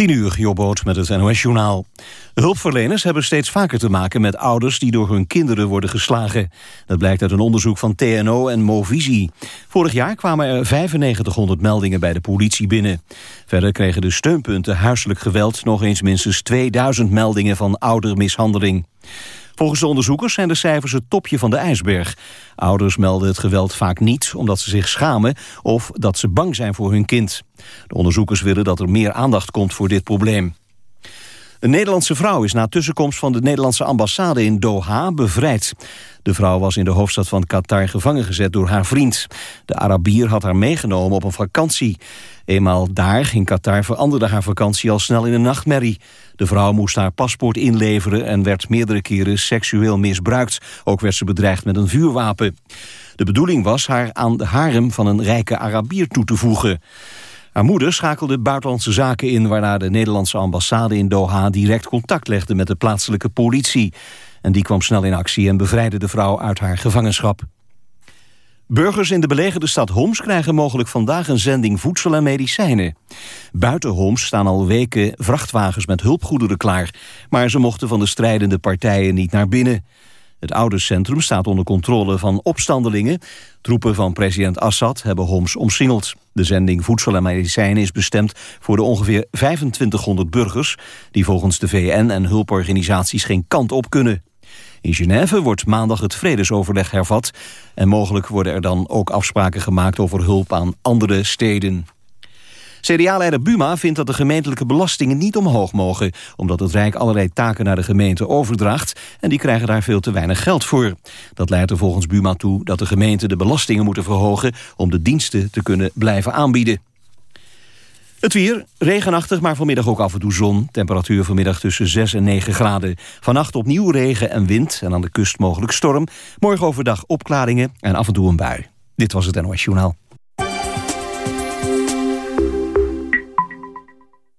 10 uur, Jobboot met het NOS-journaal. Hulpverleners hebben steeds vaker te maken met ouders... die door hun kinderen worden geslagen. Dat blijkt uit een onderzoek van TNO en Movisie. Vorig jaar kwamen er 9500 meldingen bij de politie binnen. Verder kregen de steunpunten huiselijk geweld... nog eens minstens 2000 meldingen van oudermishandeling. Volgens de onderzoekers zijn de cijfers het topje van de ijsberg. Ouders melden het geweld vaak niet omdat ze zich schamen... of dat ze bang zijn voor hun kind. De onderzoekers willen dat er meer aandacht komt voor dit probleem. Een Nederlandse vrouw is na tussenkomst van de Nederlandse ambassade in Doha bevrijd. De vrouw was in de hoofdstad van Qatar gevangen gezet door haar vriend. De Arabier had haar meegenomen op een vakantie. Eenmaal daar, in Qatar, veranderde haar vakantie al snel in een nachtmerrie. De vrouw moest haar paspoort inleveren en werd meerdere keren seksueel misbruikt. Ook werd ze bedreigd met een vuurwapen. De bedoeling was haar aan de harem van een rijke Arabier toe te voegen. Haar moeder schakelde buitenlandse zaken in... waarna de Nederlandse ambassade in Doha direct contact legde met de plaatselijke politie. En die kwam snel in actie en bevrijdde de vrouw uit haar gevangenschap. Burgers in de belegerde stad Homs krijgen mogelijk vandaag een zending voedsel en medicijnen. Buiten Homs staan al weken vrachtwagens met hulpgoederen klaar. Maar ze mochten van de strijdende partijen niet naar binnen. Het oude centrum staat onder controle van opstandelingen. Troepen van president Assad hebben Homs omsingeld. De zending Voedsel en Medicijnen is bestemd voor de ongeveer 2500 burgers... die volgens de VN en hulporganisaties geen kant op kunnen. In Genève wordt maandag het vredesoverleg hervat... en mogelijk worden er dan ook afspraken gemaakt over hulp aan andere steden. CDA-leider Buma vindt dat de gemeentelijke belastingen niet omhoog mogen... omdat het Rijk allerlei taken naar de gemeente overdraagt... en die krijgen daar veel te weinig geld voor. Dat leidt er volgens Buma toe dat de gemeenten de belastingen moeten verhogen... om de diensten te kunnen blijven aanbieden. Het weer, regenachtig, maar vanmiddag ook af en toe zon. Temperatuur vanmiddag tussen 6 en 9 graden. Vannacht opnieuw regen en wind en aan de kust mogelijk storm. Morgen overdag opklaringen en af en toe een bui. Dit was het NOS Journaal.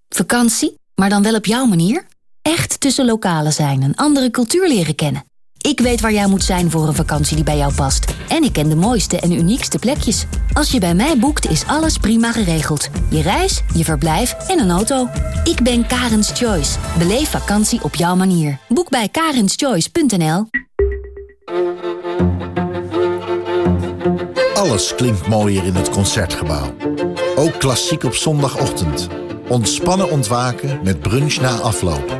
Vakantie, maar dan wel op jouw manier? Echt tussen lokalen zijn en andere cultuur leren kennen. Ik weet waar jij moet zijn voor een vakantie die bij jou past. En ik ken de mooiste en uniekste plekjes. Als je bij mij boekt, is alles prima geregeld. Je reis, je verblijf en een auto. Ik ben Karens Choice. Beleef vakantie op jouw manier. Boek bij karenschoice.nl Alles klinkt mooier in het Concertgebouw. Ook klassiek op zondagochtend. Ontspannen ontwaken met brunch na afloop.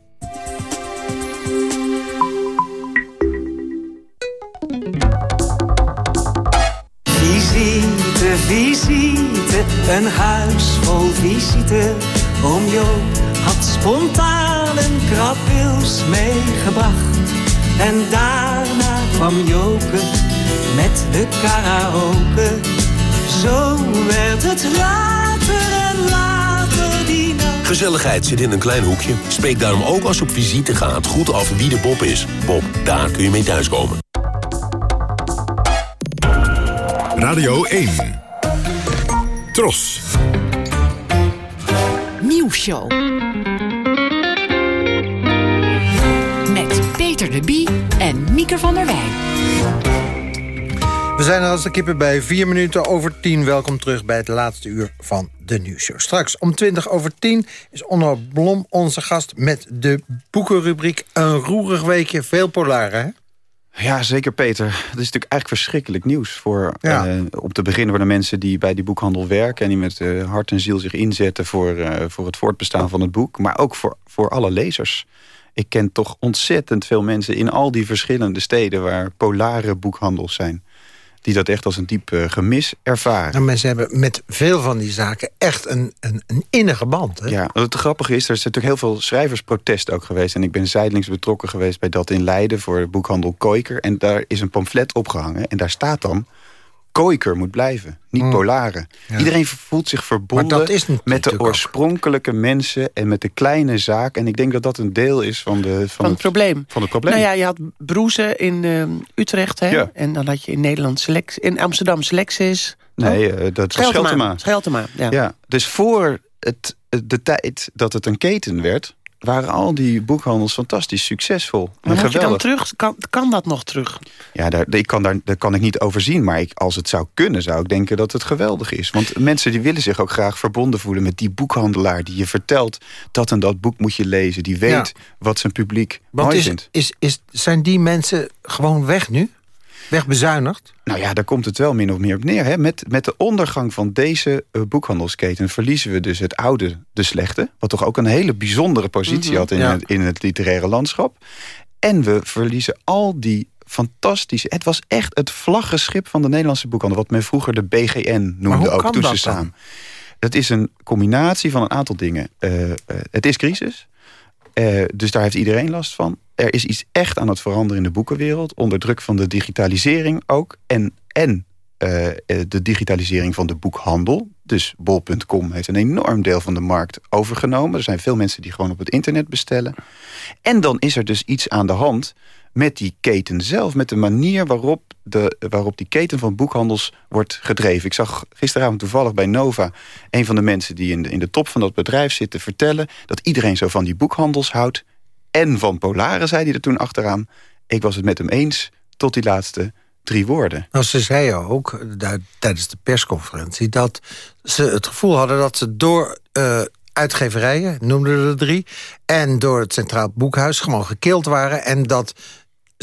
Visite, visite, een huis vol visite. Oom Joop had spontaan een krabwils meegebracht. En daarna kwam Joke met de karaoke. Zo werd het later en later. Gezelligheid zit in een klein hoekje. Spreek daarom ook als je op visite gaat goed af wie de Bob is. Bob, daar kun je mee thuiskomen. Radio 1. Tros. Nieuwsshow. Met Peter de Bie en Mieke van der Wij. We zijn er als de kippen bij 4 minuten over 10. Welkom terug bij het laatste uur van de nieuwsshow. Straks om 20 over 10 is Onno Blom onze gast... met de boekenrubriek Een roerig weekje, veel polar, hè? Ja, zeker Peter. Dat is natuurlijk eigenlijk verschrikkelijk nieuws. Voor, Ja. eh, op te beginnen voor de mensen die bij die boekhandel werken... en die met eh, hart en ziel zich inzetten voor, eh, voor het voortbestaan van het boek. Maar ook voor, voor alle lezers. Ik ken toch ontzettend veel mensen in al die verschillende steden... waar polare boekhandels zijn. Die dat echt als een diep eh, gemis ervaren. Nou, mensen hebben met veel van die zaken echt een, een, een innige band. Hè? Ja, wat het grappige is, er is natuurlijk heel veel schrijversprotest ook geweest. En ik ben zijdelings betrokken geweest bij dat in Leiden voor boekhandel Koiker. En daar is een pamflet opgehangen. En daar staat dan, Koiker moet blijven, niet Mm. polaren. Ja. Iedereen voelt zich verbonden met de ook. oorspronkelijke mensen... en met de kleine zaak. En ik denk dat dat een deel is van, de, van, Van het probleem. Van het probleem. Nou ja, je had Broeze in eh, Utrecht, hè? Ja. En dan had je in Nederland Select, in Amsterdam Selectis. Nee, eh, dat was Scheltema. Scheltema, ja. Ja, dus voor het, de tijd dat het een keten werd... waren al die boekhandels fantastisch succesvol. Maar en moet je dan terug? Kan, kan dat nog terug? Ja, daar, ik kan daar, daar kan ik niet over zien. Maar ik, als het zou kunnen, zou ik denken dat het geweldig is. Want mensen die willen zich ook graag verbonden voelen... met die boekhandelaar die je vertelt... dat en dat boek moet je lezen. Die weet Ja. wat zijn publiek Want mooi is, vindt. is, is, zijn die mensen gewoon weg nu? Wegbezuinigd? Nou ja, daar komt het wel min of meer op neer. Hè? Met, met de ondergang van deze eh, boekhandelsketen... verliezen we dus het oude, de slechte... wat toch ook een hele bijzondere positie Mhm, had in, ja. het, in het literaire landschap. En we verliezen al die fantastische... Het was echt het vlaggenschip van de Nederlandse boekhandel... wat men vroeger de BGN noemde ook, toen dat ze samen. Het is een combinatie van een aantal dingen. Eh, het is crisis, eh, dus daar heeft iedereen last van. Er is iets echt aan het veranderen in de boekenwereld. Onder druk van de digitalisering ook. En, en eh, eh, de digitalisering van de boekhandel. Dus bol.com heeft een enorm deel van de markt overgenomen. Er zijn veel mensen die gewoon op het internet bestellen. En dan is er dus iets aan de hand met die keten zelf. Met de manier waarop, de, waarop die keten van boekhandels wordt gedreven. Ik zag gisteravond toevallig bij Nova... een van de mensen die in de, in de top van dat bedrijf zitten vertellen... dat iedereen zo van die boekhandels houdt. En van Polaren, zei hij er toen achteraan. Ik was het met hem eens tot die laatste drie woorden. Nou, ze zeiden ook eh, tijdens de persconferentie... dat ze het gevoel hadden dat ze door eh, uitgeverijen, noemden er drie... en door het Centraal Boekhuis gewoon gekild waren... en dat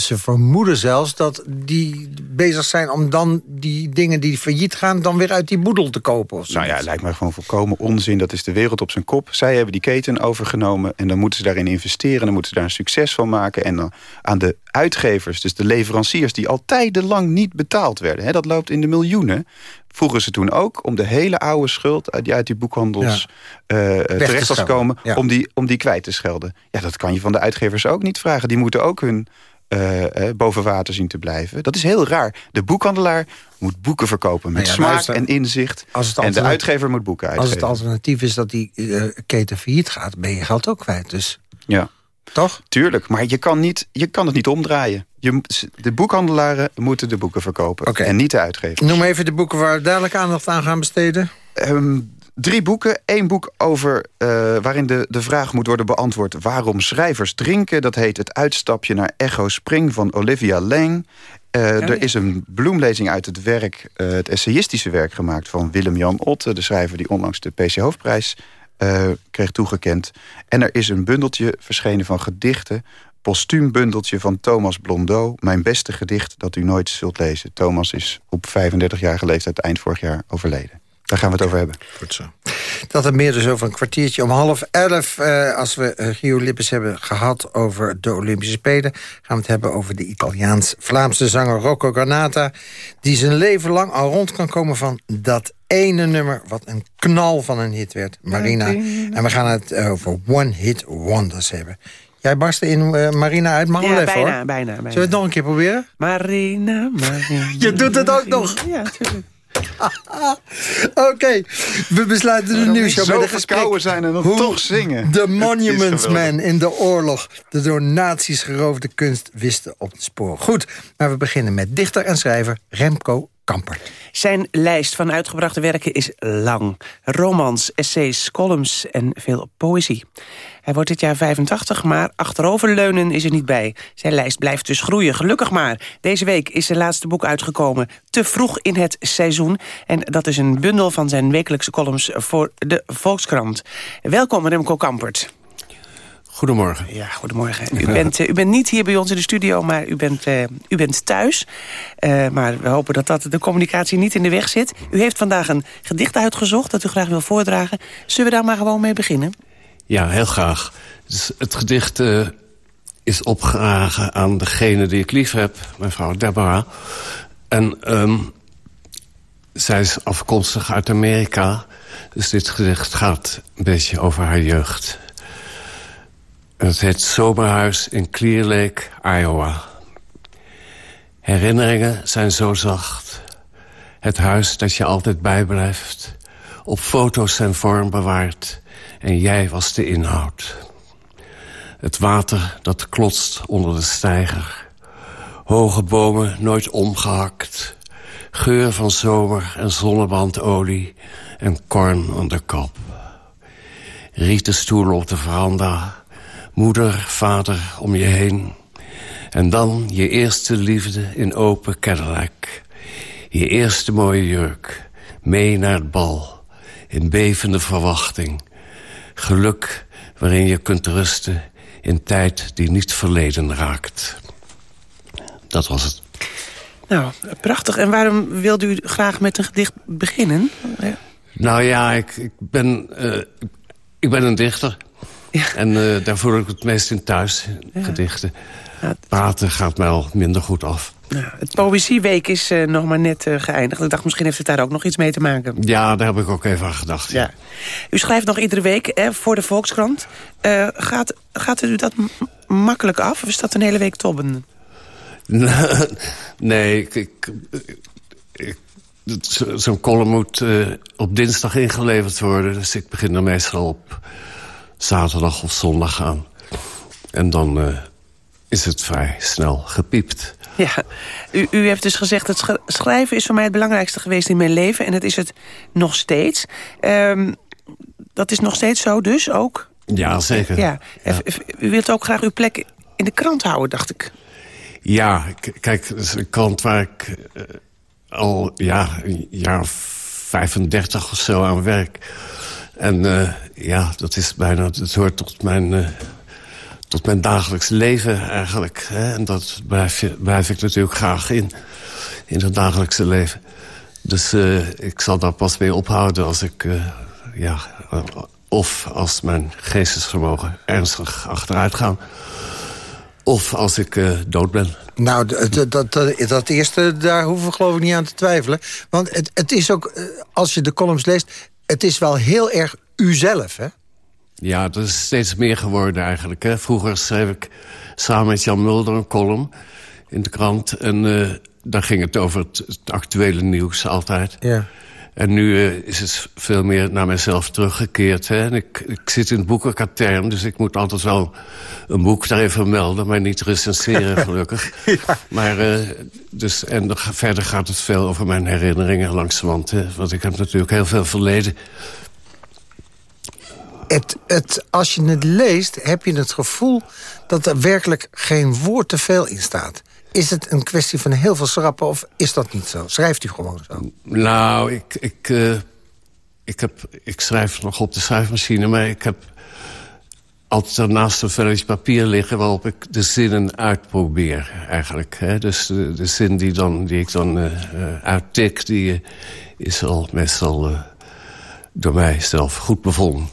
ze vermoeden zelfs dat die bezig zijn om dan die dingen die failliet gaan... dan weer uit die boedel te kopen. Of. Nou ja, lijkt me gewoon volkomen onzin. Dat is de wereld op zijn kop. Zij hebben die keten overgenomen en dan moeten ze daarin investeren. Dan moeten ze daar een succes van maken. En dan aan de uitgevers, dus de leveranciers... die al tijdenlang niet betaald werden. Hè, dat loopt in de miljoenen. Vroegen ze toen ook om de hele oude schuld... uit die uit die boekhandels eh, terecht was schelden, gekomen... ja. om, die, om die kwijt te schelden. Ja, dat kan je van de uitgevers ook niet vragen. Die moeten ook hun eh, eh, boven water zien te blijven. Dat is heel raar. De boekhandelaar moet boeken verkopen met Nou ja, smaak luister, en inzicht. als het en de uitgever moet boeken Als uitgeven. het alternatief is dat die eh, keten failliet gaat... ben je geld ook kwijt. Dus Ja. Toch? Tuurlijk, maar je kan, niet, je kan het niet omdraaien. Je, de boekhandelaren moeten de boeken verkopen. En niet de uitgever. noem even de boeken waar we duidelijk aandacht aan gaan besteden. Ehm, drie boeken. Eén boek over, eh, waarin de, de vraag moet worden beantwoord... waarom schrijvers drinken. Dat heet Het uitstapje naar Echo Spring van Olivia Lang. Eh, er is een bloemlezing uit het werk, eh, het essayistische werk gemaakt... van Willem-Jan Otte, de schrijver die onlangs de PC Hoofdprijs kreeg toegekend. En er is een bundeltje verschenen van gedichten... postuum bundeltje van Thomas Blondeau. Mijn beste gedicht dat u nooit zult lezen. Thomas is op 35-jarige leeftijd eind vorig jaar overleden. Daar gaan we het over hebben. Goed zo. Dat het meer dus over een kwartiertje om half elf... Eh, als we uh, Gio Lippes hebben gehad over de Olympische Spelen... gaan we het hebben over de Italiaans-Vlaamse zanger Rocco Granata... die zijn leven lang al rond kan komen van dat ene nummer... wat een knal van een hit werd, Marina. En we gaan het over One Hit Wonders hebben. Jij barstte in uh, Marina uit Mangel ja, hoor. bijna, bijna, bijna. Zullen we het nog een keer proberen? Marina, Marina. Je doet het ook nog. Ja, natuurlijk. Oké, okay. we besluiten de nieuwsshow zo met een gesprek. zijn en dan hoe toch zingen. De Monuments Man in de oorlog de door nazi's geroofde kunst wisten op te sporen. Goed, maar we beginnen met dichter en schrijver Remco Kampert. Zijn lijst van uitgebrachte werken is lang. Romans, essays, columns en veel poëzie. Hij wordt dit jaar 85, maar achteroverleunen is er niet bij. Zijn lijst blijft dus groeien, gelukkig maar. Deze week is zijn laatste boek uitgekomen, Te vroeg in het seizoen. En dat is een bundel van zijn wekelijkse columns voor de Volkskrant. Welkom, Remco Kampert. Goedemorgen. Ja, goedemorgen. U bent, uh, u bent niet hier bij ons in de studio, maar u bent, uh, u bent thuis. Uh, maar we hopen dat, dat de communicatie niet in de weg zit. U heeft vandaag een gedicht uitgezocht dat u graag wil voordragen. Zullen we daar maar gewoon mee beginnen? Ja, heel graag. Dus het gedicht uh, is opgedragen aan degene die ik lief heb, mevrouw Deborah. En um, zij is afkomstig uit Amerika. Dus dit gedicht gaat een beetje over haar jeugd. Het heet Zomerhuis in Clear Lake, Iowa. Herinneringen zijn zo zacht. Het huis dat je altijd bijblijft. Op foto's zijn vorm bewaard. En jij was de inhoud. Het water dat klotst onder de steiger. Hoge bomen nooit omgehakt. Geur van zomer en zonnebandolie. En korn de kop. Rieten stoelen op de veranda. Moeder, vader om je heen. En dan je eerste liefde in open Cadillac. Je eerste mooie jurk. Mee naar het bal. In bevende verwachting. Geluk waarin je kunt rusten in tijd die niet verleden raakt. Dat was het. Nou, prachtig. En waarom wilde u graag met een gedicht beginnen? Nou ja, ik, ik ben, uh, ik ben een dichter. Ja. En uh, daar voel ik het meest in thuis, gedichten. Ja, Praten gaat mij al minder goed af. Nou, het Poëzieweek is uh, nog maar net uh, geëindigd. Ik dacht, misschien heeft het daar ook nog iets mee te maken. Ja, daar heb ik ook even aan gedacht. Ja. U schrijft nog iedere week hè, voor de Volkskrant. Uh, gaat, gaat u dat makkelijk af of is dat een hele week tobben? nee, ik, ik, ik zo'n column moet op dinsdag ingeleverd worden. Dus ik begin er meestal op zaterdag of zondag aan. En dan is het vrij snel gepiept. Ja, u, u heeft dus gezegd... het schrijven is voor mij het belangrijkste geweest in mijn leven... en het is het nog steeds. Um, dat is nog steeds zo dus ook? Ja, zeker. Ja. U wilt ook graag uw plek in de krant houden, dacht ik. Ja, kijk, dat is een krant waar ik uh, al ja, een jaar 35 of zo aan werk. En uh, ja, dat is bijna, het hoort tot mijn... Uh, tot mijn dagelijks leven eigenlijk. Hè? En dat blijf, blijf ik natuurlijk graag in, in het dagelijkse leven. Dus uh, ik zal daar pas mee ophouden als ik... Uh, ja, of als mijn geestesvermogen ernstig achteruit gaat... of als ik uh, dood ben. Nou, dat, dat, dat, eerste, daar hoeven we geloof ik niet aan te twijfelen. Want het, het is ook, als je de columns leest... het is wel heel erg uzelf, hè? Ja, dat is steeds meer geworden eigenlijk. Hè. Vroeger schreef ik samen met Jan Mulder een column in de krant. En uh, daar ging het over het, het, actuele nieuws altijd. Ja. En nu uh, is het veel meer naar mezelf teruggekeerd. Hè. En ik, ik zit in het boekenkatern, dus ik moet altijd wel een boek daar even melden... maar niet recenseren, gelukkig. ja. Maar, uh, dus, en verder gaat het veel over mijn herinneringen langzamerhand. Hè. Want ik heb natuurlijk heel veel verleden het, het, als je het leest, heb je het gevoel dat er werkelijk geen woord te veel in staat. Is het een kwestie van heel veel schrappen of is dat niet zo? Schrijft u gewoon zo? Nou, ik, ik, uh, ik, heb, ik schrijf nog op de schrijfmachine, maar ik heb altijd daarnaast een velletje papier liggen... waarop ik de zinnen uitprobeer, eigenlijk. Hè? Dus de, zin die, dan, die ik dan uh, uittik, die is al meestal door mij zelf goed bevonden.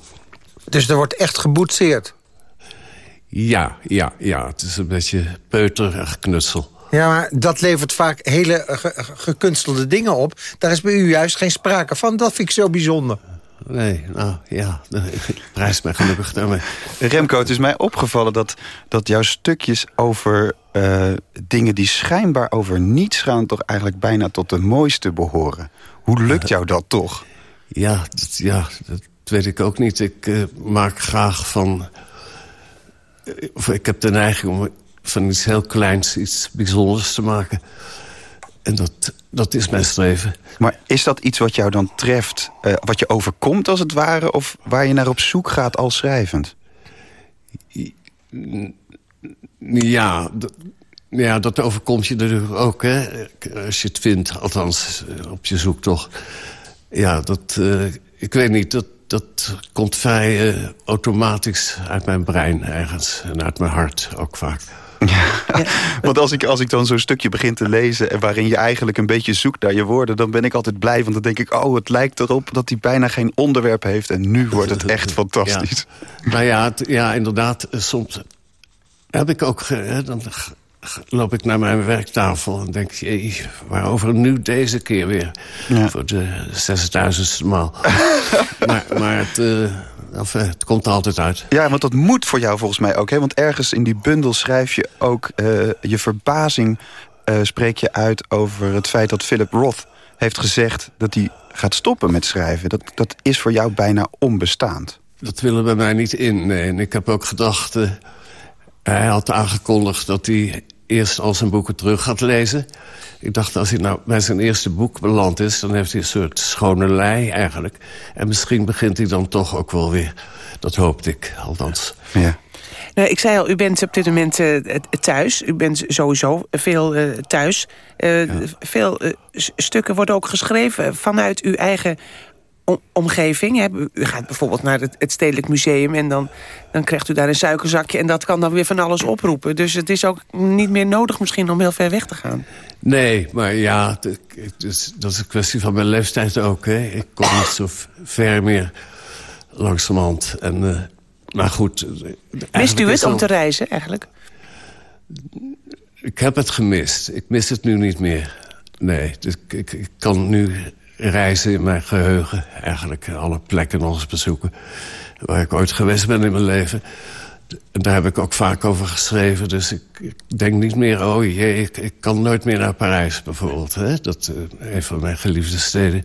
Dus er wordt echt geboetseerd? Ja, ja, ja. Het is een beetje peuterig knutsel. Ja, maar dat levert vaak hele gekunstelde dingen op. Daar is bij u juist geen sprake van. Dat vind ik zo bijzonder. Nee, nou ja, ik prijs mij gelukkig daarmee. Remco, het is mij opgevallen dat, dat jouw stukjes over uh, dingen die schijnbaar over niets gaan... toch eigenlijk bijna tot de mooiste behoren. Hoe lukt jou dat toch? Ja, dat, ja, dat weet ik ook niet. Ik uh, maak graag van... Of ik heb de neiging om van iets heel kleins iets bijzonders te maken. En dat, dat is mijn streven. Maar is dat iets wat jou dan treft, uh, wat je overkomt als het ware... of waar je naar op zoek gaat als schrijvend? Ja, ja, dat overkomt je natuurlijk ook, hè. Als je het vindt, althans op je zoektocht. Ja, dat... Uh, ik weet niet, dat, dat komt vrij uh, automatisch uit mijn brein ergens. En uit mijn hart ook vaak. Ja, want als ik, als ik dan zo'n stukje begin te lezen... en waarin je eigenlijk een beetje zoekt naar je woorden... dan ben ik altijd blij, want dan denk ik... oh, het lijkt erop dat hij bijna geen onderwerp heeft... en nu wordt het echt fantastisch. Ja. Nou ja, ja, inderdaad, eh, soms heb ik ook... Hè, dan loop ik naar mijn werktafel en denk... Jee, waarover nu deze keer weer? Ja. Voor de zesduizendste maal. maar, maar het, uh, het komt er altijd uit. Ja, want dat moet voor jou volgens mij ook. Hè? Want ergens in die bundel schrijf je ook uh, je verbazing... Uh, spreek je uit over het feit dat Philip Roth heeft gezegd dat hij gaat stoppen met schrijven. Dat, dat is voor jou bijna onbestaand. Dat willen bij mij niet in. Nee. En ik heb ook gedacht... eh, hij had aangekondigd dat hij eerst al zijn boeken terug gaat lezen. Ik dacht, als hij nou bij zijn eerste boek beland is... dan heeft hij een soort schone lei eigenlijk. En misschien begint hij dan toch ook wel weer. Dat hoopte ik, althans. Ja. Nou, ik zei al, u bent op dit moment eh, thuis. U bent sowieso veel eh, thuis. Eh, Veel stukken worden ook geschreven vanuit uw eigen omgeving. Hè. U gaat bijvoorbeeld naar het, het Stedelijk Museum... en dan, dan krijgt u daar een suikerzakje... en dat kan dan weer van alles oproepen. Dus het is ook niet meer nodig misschien om heel ver weg te gaan. Nee, maar ja, d- ik- dus, dat is een kwestie van mijn leeftijd ook. Hè. Ik kom niet zo ver meer langzamerhand. En, eh, maar goed... eh, Mist u is het om te reizen eigenlijk? Ik heb het gemist. Ik mis het nu niet meer. Nee, dus ik, ik, ik kan nu reizen in mijn geheugen. Eigenlijk alle plekken nog eens bezoeken. Waar ik ooit geweest ben in mijn leven. En daar heb ik ook vaak over geschreven. Dus ik, ik denk niet meer, oh jee, ik, ik kan nooit meer naar Parijs bijvoorbeeld. Hè? Dat uh, een van mijn geliefde steden.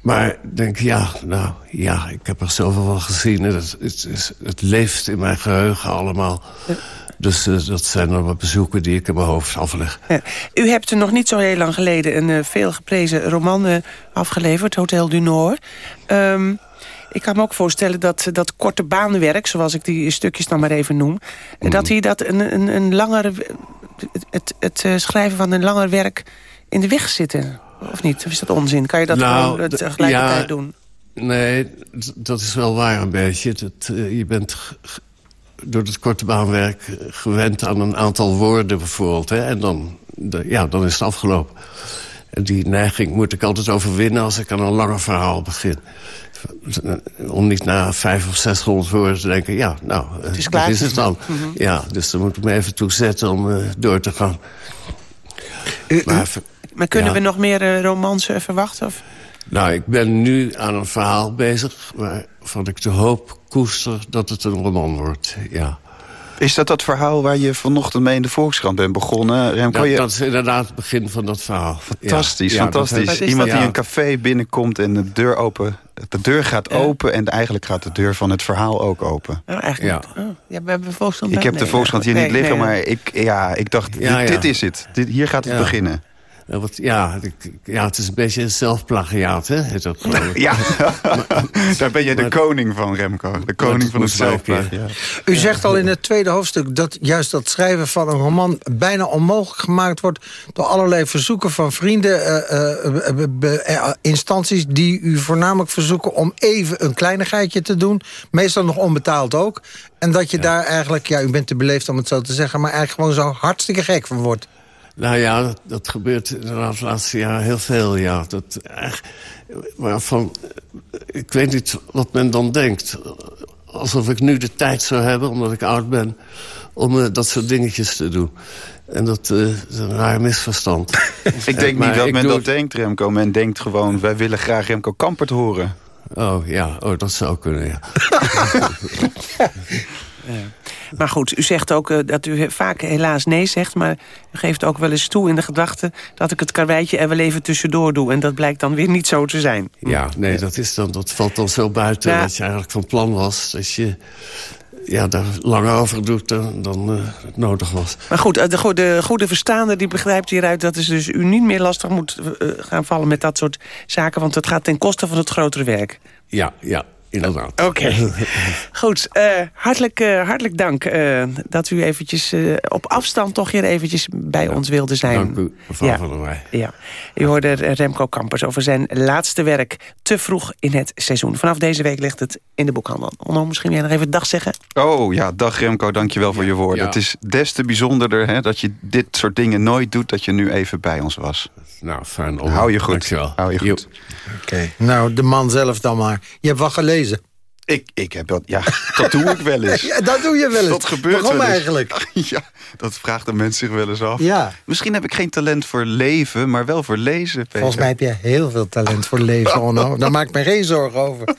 Maar ik denk, ja, nou, ja, ik heb er zoveel van gezien. En het, het, het, het leeft in mijn geheugen allemaal. Dus uh, dat zijn wat bezoeken die ik in mijn hoofd afleg. Ja. U hebt er nog niet zo heel lang geleden een uh, veel geprezen roman uh, afgeleverd, Hotel du Noord. Um, ik kan me ook voorstellen dat dat korte baanwerk, zoals ik die stukjes dan maar even noem... Mm. dat hij dat een, een, een langer, het, het, het schrijven van een langer werk in de weg zitten. Of niet? Of is dat onzin? Kan je dat nou, gewoon tegelijkertijd ja, doen? Nee, dat is wel waar een beetje. Dat, uh, je bent door het korte baanwerk gewend aan een aantal woorden bijvoorbeeld. Hè? En dan, de, ja, dan is het afgelopen. En die neiging moet ik altijd overwinnen als ik aan een langer verhaal begin. Om niet na vijf of zeshonderd woorden te denken... ja, nou, het is, klaar. is het dan. Mm -hmm. Ja, dus dan moet ik me even toezetten om uh, door te gaan. U, maar, maar, kunnen ja. we nog meer uh, romans uh, verwachten? Of? Nou, ik ben nu aan een verhaal bezig... waarvan ik de hoop koester dat het een roman wordt, ja. Is dat dat verhaal waar je vanochtend mee in de Volkskrant bent begonnen? Remco, ja, dat is inderdaad het begin van dat verhaal. Fantastisch, ja, fantastisch. Ja, Iemand die een café binnenkomt en de deur open... De deur gaat open en eigenlijk gaat de deur van het verhaal ook open. Oh, eigenlijk ja. Oh, ja, we hebben Volkskrant Ik heb de Volkskrant hier nee, niet liggen, nee, maar ik, ja, ik dacht, dit, dit, is het. Dit, hier gaat het beginnen. Ja, wat, ja, ja, het is een beetje een zelfplagiaat, hè? Heet dat, ja, maar, daar ben je de maar, koning van, Remco. De koning van het zelfplagiaat. U zegt al in het tweede hoofdstuk dat juist dat schrijven van een roman... bijna onmogelijk gemaakt wordt door allerlei verzoeken van vrienden... Uh, uh, uh, instanties die u voornamelijk verzoeken om even een kleinigheidje te doen. Meestal nog onbetaald ook. En dat je ja. daar eigenlijk, ja, u bent te beleefd om het zo te zeggen... maar eigenlijk gewoon zo hartstikke gek van wordt. Nou ja, dat, dat gebeurt inderdaad de laatste jaren heel veel, ja. Dat, echt, waarvan, ik weet niet wat men dan denkt. Alsof ik nu de tijd zou hebben, omdat ik oud ben... om uh, dat soort dingetjes te doen. En dat uh, is een raar misverstand. ik denk niet dat men dat het... denkt, Remco. Men denkt gewoon, wij willen graag Remco Kampert horen. Oh ja, oh, dat zou kunnen, ja. ja. Maar goed, u zegt ook uh, dat u vaak helaas nee zegt... maar u geeft ook wel eens toe in de gedachte... dat ik het karweitje er wel even tussendoor doe. En dat blijkt dan weer niet zo te zijn. Ja, nee, dat, is dan, dat valt dan zo buiten ja. dat je eigenlijk van plan was... dat je ja, daar langer over doet dan, dan uh, het nodig was. Maar goed, de, de, de goede verstaander die begrijpt hieruit... dat is dus u niet meer lastig moet uh, gaan vallen met dat soort zaken... want het gaat ten koste van het grotere werk. Ja, ja, inderdaad. Oké. Okay. Goed, uh, hartelijk, uh, hartelijk dank uh, dat u eventjes op afstand toch hier eventjes bij ja, ons wilde zijn. Dank u, mevrouw ja. van der Wij. Ja. U hoorde Remco Kampers over zijn laatste werk te vroeg in het seizoen. Vanaf deze week ligt het in de boekhandel. Onno, misschien jij nog even dag zeggen? Oh ja, dag Remco, dankjewel voor je woorden. Ja. Het is des te bijzonderder hè, dat je dit soort dingen nooit doet... dat je nu even bij ons was. Nou, fijn. Hou je goed. Dankjewel. Hou je goed. Oké, okay. nou, de man zelf dan maar. Je hebt wat gelezen. Ik, ik heb dat, ja, dat doe ik wel eens. ja, dat doe je wel eens. Dat gebeurt Waarom wel eens. eigenlijk? Ja, dat vraagt de mensen zich wel eens af. Ja. Misschien heb ik geen talent voor leven, maar wel voor lezen, Peter. Volgens mij heb je heel veel talent voor leven, Onno. Daar maak ik me geen zorgen over.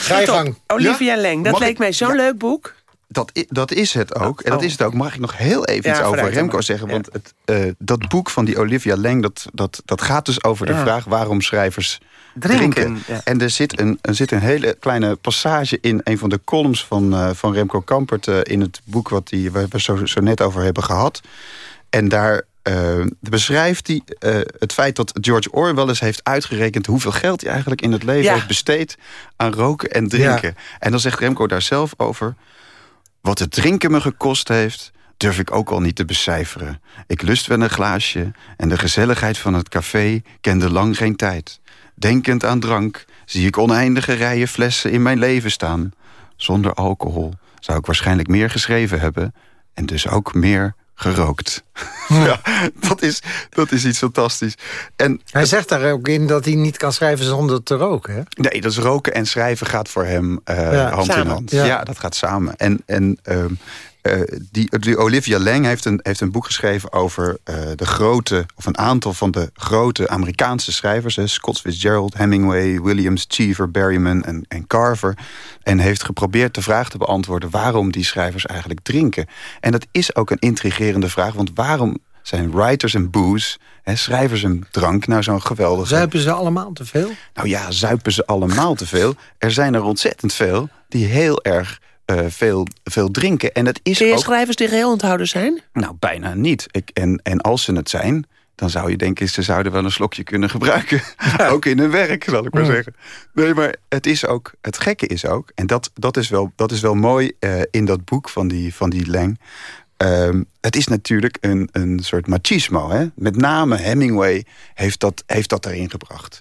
Ga je gang. Olivia ja? Leng, dat Mag leek ik? mij zo'n ja. leuk boek. Dat, i- dat is het ook. En dat Oh. is het ook. Mag ik nog heel even Ja, iets over Remco maar. zeggen? Want het, eh, dat boek van die Olivia Lang... dat, dat, dat gaat dus over de vraag waarom schrijvers Drinken, drinken. ja. En er zit, een, er zit een hele kleine passage in een van de columns van, eh, van Remco Kampert... eh, in het boek wat die, waar we zo, zo net over hebben gehad. En daar beschrijft hij het feit dat George Orwell eens heeft uitgerekend... hoeveel geld hij eigenlijk in het leven Ja. heeft besteed aan roken en drinken. En dan zegt Remco daar zelf over... Wat het drinken me gekost heeft, durf ik ook al niet te becijferen. Ik lust wel een glaasje en de gezelligheid van het café kende lang geen tijd. Denkend aan drank zie ik oneindige rijen flessen in mijn leven staan. Zonder alcohol zou ik waarschijnlijk meer geschreven hebben... en dus ook meer gerookt. ja, dat is, dat is iets fantastisch. En Hij zegt daar ook in dat hij niet kan schrijven zonder te roken. Hè? Nee, dat is roken en schrijven gaat voor hem eh, Ja, hand in hand. Ja. Ja. dat gaat samen. En, en ehm, eh, die, die Olivia Lang heeft een, heeft een boek geschreven over eh, de grote, of een aantal van de grote Amerikaanse schrijvers. Hè, Scott Fitzgerald, Hemingway, Williams, Cheever, Berryman en, en Carver. En heeft geprobeerd de vraag te beantwoorden waarom die schrijvers eigenlijk drinken. En dat is ook een intrigerende vraag, want waarom zijn writers en booze, hè, schrijvers en drank, nou zo'n geweldige... Zuipen ze allemaal te veel? Nou ja, zuipen ze allemaal te veel. Er zijn er ontzettend veel die heel erg eh, veel, veel drinken. En dat is Ken je ook... schrijvers die geheel onthouden zijn? Nou, bijna niet. Ik, en, en als ze het zijn, dan zou je denken... ze zouden wel een slokje kunnen gebruiken. ook in hun werk, zal ik maar zeggen. Nee, maar het is ook... Het gekke is ook... en dat, dat, is, wel, dat is wel mooi eh, in dat boek van die, van die Lang... Ehm, het is natuurlijk een, een soort machismo. Hè? Met name Hemingway heeft dat, heeft dat erin gebracht.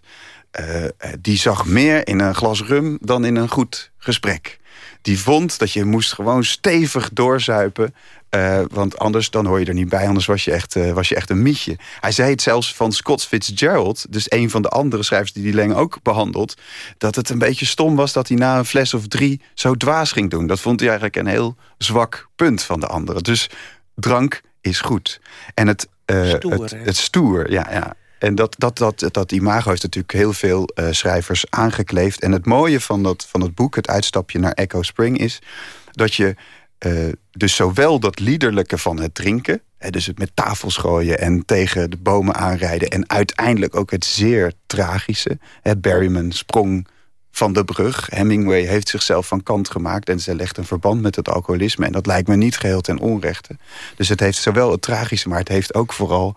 Eh, die zag meer in een glas rum dan in een goed gesprek. Die vond dat je moest gewoon stevig doorzuipen. eh, want anders dan hoor je er niet bij. Anders was je, echt, eh, was je echt een mietje. Hij zei het zelfs van Scott Fitzgerald. Dus een van de andere schrijvers die die Leng ook behandelt. Dat het een beetje stom was dat hij na een fles of drie zo dwaas ging doen. Dat vond hij eigenlijk een heel zwak punt van de anderen. Dus drank is goed. En het, eh, Stoer, het, het stoer, ja, ja. En dat, dat, dat, dat imago heeft natuurlijk heel veel eh, schrijvers aangekleefd. En het mooie van, dat, van het boek, het uitstapje naar Echo Spring, is dat je eh, dus zowel dat liederlijke van het drinken, hè, dus het met tafels gooien en tegen de bomen aanrijden, en uiteindelijk ook het zeer tragische. Hè, Berryman sprong van de brug. Hemingway heeft zichzelf van kant gemaakt... en ze legt een verband met het alcoholisme. En dat lijkt me niet geheel ten onrechte. Dus het heeft zowel het tragische, maar het heeft ook vooral...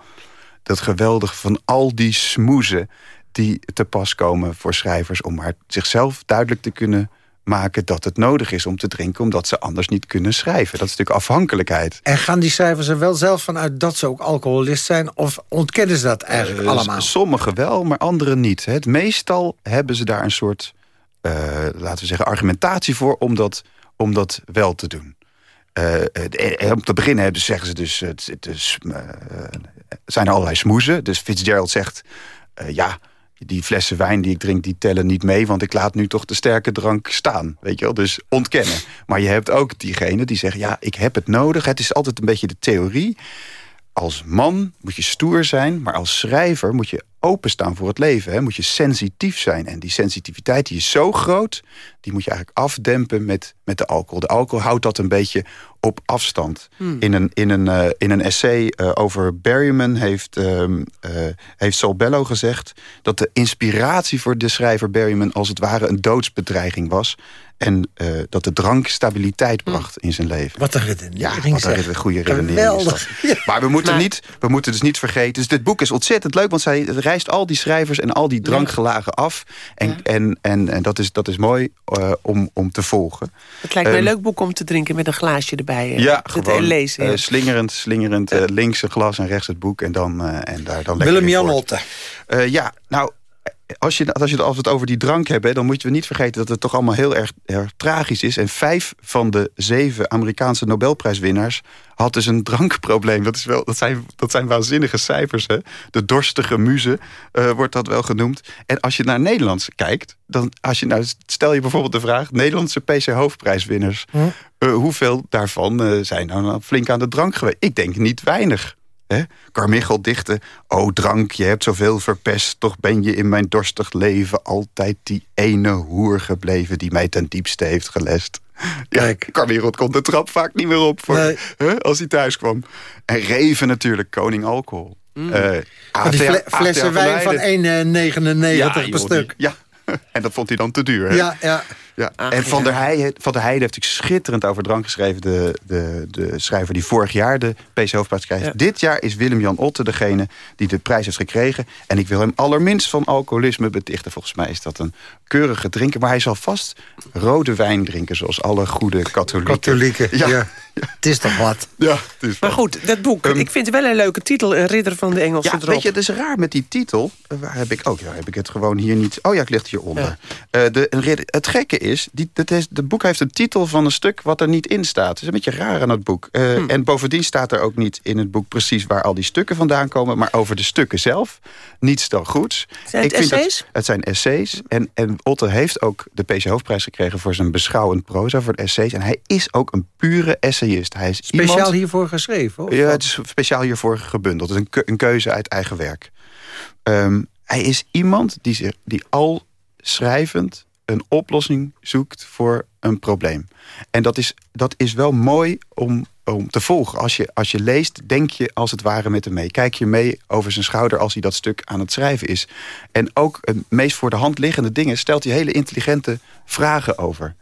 dat geweldige van al die smoezen die te pas komen voor schrijvers... om maar zichzelf duidelijk te kunnen maken dat het nodig is om te drinken... omdat ze anders niet kunnen schrijven. Dat is natuurlijk afhankelijkheid. En gaan die schrijvers er wel zelf van uit dat ze ook alcoholist zijn? Of ontkennen ze dat eigenlijk Eh, allemaal? Sommigen wel, maar anderen niet. Het meestal hebben ze daar een soort, eh, laten we zeggen, argumentatie voor om dat, om dat wel te doen. Eh, om te beginnen hebben, zeggen ze dus, het, het is, zijn er allerlei smoezen. Dus Fitzgerald zegt, eh, ja, die flessen wijn die ik drink, die tellen niet mee... want ik laat nu toch de sterke drank staan, weet je wel? Dus ontkennen. Maar je hebt ook diegenen die zeggen, ja, ik heb het nodig. Het is altijd een beetje de theorie als man moet je stoer zijn, maar als schrijver moet je openstaan voor het leven. Hè? Moet je sensitief zijn. En die sensitiviteit die is zo groot, die moet je eigenlijk afdempen met, met de alcohol. De alcohol houdt dat een beetje op afstand. Hmm. In, een, in, een, eh, in een essay eh, over Berryman heeft, ehm eh, heeft Saul Bellow gezegd... dat de inspiratie voor de schrijver Berryman als het ware een doodsbedreiging was... en dat de drank stabiliteit bracht in zijn leven. Wat een redenering, Ja, wat zeg. een goede redenering is. Maar we moeten, Maar- niet, we moeten dus niet vergeten... Dus dit boek is ontzettend leuk, want zij reist al die schrijvers... en al die drankgelagen af. En, en, en, en dat, is, dat is mooi om, om te volgen. Het lijkt me een Ehm, leuk boek om te drinken met een glaasje erbij. Eh, Ja, het gewoon lezen. ja. eh, slingerend, slingerend. eh, links een glas en rechts het boek. En, dan, eh, en daar dan lekker Willem in Jan voort. Otte. Eh, ja, nou, als, je, als, je, als we het over die drank hebben... dan moeten we niet vergeten dat het toch allemaal heel erg, erg tragisch is. En vijf van de zeven Amerikaanse Nobelprijswinnaars... had dus een drankprobleem. Dat, is wel, dat, zijn, dat zijn waanzinnige cijfers, hè? De dorstige muze eh, wordt dat wel genoemd. En als je naar Nederlands kijkt... dan als je, nou, stel je bijvoorbeeld de vraag... Nederlandse PC-hoofdprijswinnaars... Hm? eh, hoeveel daarvan eh, zijn nou flink aan de drank geweest? Ik denk niet weinig. Hè? Carmichael dichtte, o drank, je hebt zoveel verpest... toch ben je in mijn dorstig leven altijd die ene hoer gebleven... die mij ten diepste heeft gelest. Kijk. Ja, Carmichael kon de trap vaak niet meer op voor, hè, als hij thuis kwam. En Reven natuurlijk, koning alcohol. Mm. Uh, die fle flessen wijn van 1,99 ja, per stuk. Ja, en dat vond hij dan te duur. Hè? Ja, ja. Ja. en Van der, Heijden, van der Heijden heeft ik schitterend over drank geschreven. De, de, de schrijver die vorig jaar de PC Hoofdprijs krijgt. Dit jaar is Willem-Jan Otte degene die de prijs heeft gekregen. En ik wil hem allerminst van alcoholisme betichten. Volgens mij is dat een keurige drinker. Maar hij zal vast rode wijn drinken, zoals alle goede katholieken. Katholieken, ja. Het is toch wat. Ja, het is maar goed, dat boek. Um, ik vind het wel een leuke titel. Een ridder van de Engelse ja, drop. Weet je, het is raar met die titel. Waar heb ik... Oh ja, heb ik het gewoon hier niet... Oh ja, ik ligt hieronder. Ja. Uh, de, een ridder, het gekke is, die, het, is, het boek heeft een titel van een stuk wat er niet in staat. Het is een beetje raar aan het boek. Uh, hmm. En bovendien staat er ook niet in het boek precies waar al die stukken vandaan komen. Maar over de stukken zelf niets dan goeds. Zijn het ik essays? Vind dat, het zijn essays. En, en Otte heeft ook de PC Hoofdprijs gekregen voor zijn beschouwend proza, voor de essays. En hij is ook een pure essayist. Hij is speciaal iemand, hiervoor geschreven? Of ja, het is speciaal hiervoor gebundeld. Het is een, een keuze uit eigen werk. Um, hij is iemand die, zich, die al schrijvend een oplossing zoekt voor een probleem. En dat is, dat is wel mooi om, om te volgen. Als je, als je leest, denk je als het ware met hem mee. Kijk je mee over zijn schouder als hij dat stuk aan het schrijven is. En ook het meest voor de hand liggende dingen... stelt hij hele intelligente vragen over.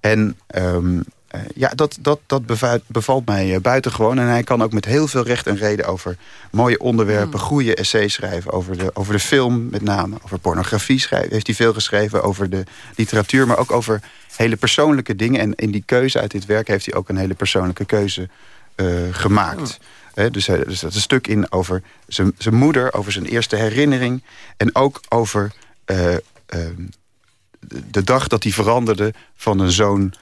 En um, uh, ja, dat, dat, dat bevalt mij uh, buitengewoon. En hij kan ook met heel veel recht en reden over mooie onderwerpen... Mm. goede essays schrijven over de, over de film met name. Over pornografie schrijven, heeft hij veel geschreven. Over de literatuur, maar ook over hele persoonlijke dingen. En in die keuze uit dit werk heeft hij ook een hele persoonlijke keuze uh, gemaakt. Mm. dus, er staat een stuk in over zijn, zijn moeder, over zijn eerste herinnering... en ook over ehm, de dag dat hij veranderde van een zoon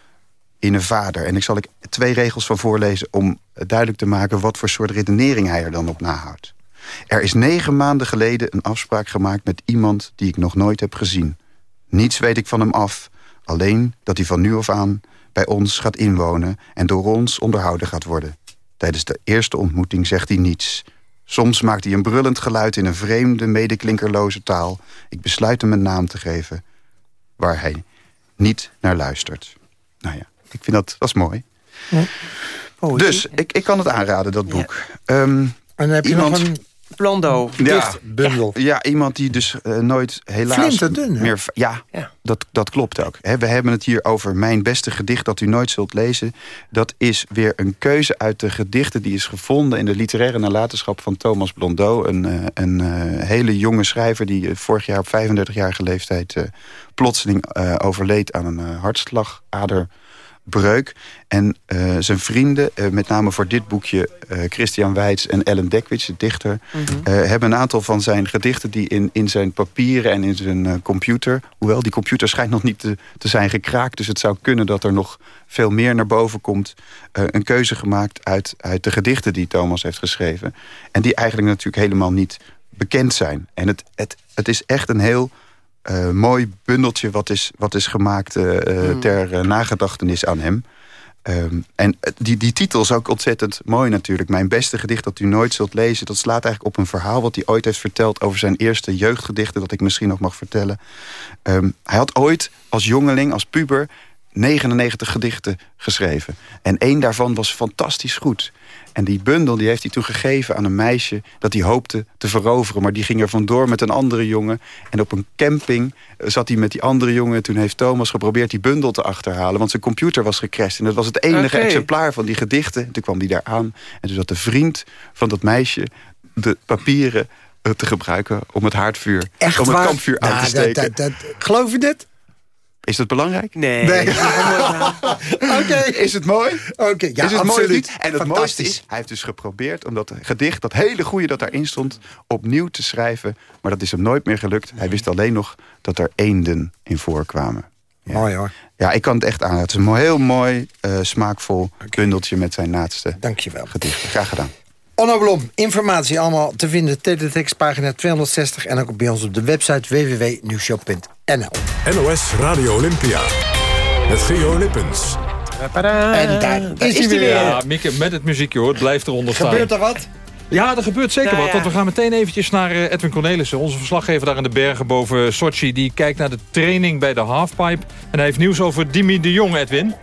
in een vader. En ik zal ik twee regels van voorlezen om duidelijk te maken... wat voor soort redenering hij er dan op nahoudt. Er is negen maanden geleden een afspraak gemaakt met iemand... die ik nog nooit heb gezien. Niets weet ik van hem af. Alleen dat hij van nu af aan bij ons gaat inwonen... en door ons onderhouden gaat worden. Tijdens de eerste ontmoeting zegt hij niets. Soms maakt hij een brullend geluid in een vreemde, medeklinkerloze taal. Ik besluit hem een naam te geven waar hij niet naar luistert. Nou ja. Ik vind dat, dat is mooi. Ja. Dus ik, ik kan het aanraden, dat boek. Ja. Um, en dan heb je iemand, nog een Blondo. Ja, bundel. Ja, iemand die dus uh, nooit helaas dun, meer... Ja, ja, Dat, dat klopt ook. we hebben het hier over Mijn beste gedicht dat u nooit zult lezen. Dat is weer een keuze uit de gedichten die is gevonden... in de literaire nalatenschap van Thomas Blondeau. Een, uh, een uh, hele jonge schrijver die vorig jaar op 35-jarige leeftijd... plotseling overleed aan een hartslagader breuk. En uh, zijn vrienden, uh, met name voor dit boekje... Uh, Christian Weitz en Ellen Dekwits, de dichter... Mm -hmm. hebben een aantal van zijn gedichten... die in, in zijn papieren en in zijn computer... hoewel die computer schijnt nog niet te, te zijn gekraakt... dus het zou kunnen dat er nog veel meer naar boven komt... een keuze gemaakt uit, uit de gedichten die Thomas heeft geschreven. En die eigenlijk natuurlijk helemaal niet bekend zijn. En het, het, het is echt een heel uh, mooi bundeltje wat is, wat is gemaakt uh, mm. ter nagedachtenis aan hem. Um, en die, die titel is ook ontzettend mooi natuurlijk. Mijn beste gedicht dat u nooit zult lezen. Dat slaat eigenlijk op een verhaal wat hij ooit heeft verteld... over zijn eerste jeugdgedichten dat ik misschien nog mag vertellen. Um, hij had ooit als jongeling, als puber... 99 gedichten geschreven. En één daarvan was fantastisch goed. En die bundel die heeft hij toen gegeven aan een meisje... dat hij hoopte te veroveren. Maar die ging er vandoor met een andere jongen. En op een camping eh, zat hij met die andere jongen. En toen heeft Thomas geprobeerd die bundel te achterhalen. Want zijn computer was gecrashed. En dat was het enige exemplaar van die gedichten. En toen kwam die daar aan. En toen zat de vriend van dat meisje de papieren eh, te gebruiken om het haardvuur, Echt om het waar? kampvuur aan Nou, te steken. dat- dat- dat- geloof je dit? Is dat belangrijk? Nee. Nee. Oké. Is het mooi? Oké, ja, is het absoluut. niet? En het mooiste Fantastisch. is, hij heeft dus geprobeerd om dat gedicht, dat hele goede dat daarin stond, opnieuw te schrijven. Maar dat is hem nooit meer gelukt. Hij wist alleen nog dat er eenden in voorkwamen. Ja. Mooi hoor. Ja, ik kan het echt aanraden. Het is een mooi- heel mooi, eh, smaakvol bundeltje met zijn laatste Dankjewel. gedichten. Graag gedaan. Onno Blom, informatie allemaal te vinden. Teletext pagina 260 en ook bij ons op de website www.nieuwshop.nl. NOS Radio Olympia. Met Geo Lippens. En daar is hij weer. Ja, Mieke, met het muziekje hoor. Het blijft eronder staan. Gebeurt er wat? Ja, er gebeurt zeker Nou wat. ja. Want we gaan meteen eventjes naar eh, Edwin Cornelissen. Onze verslaggever daar in de bergen boven Sochi. Die kijkt naar de training bij de halfpipe. En hij heeft nieuws over Dimi de Jong, Edwin.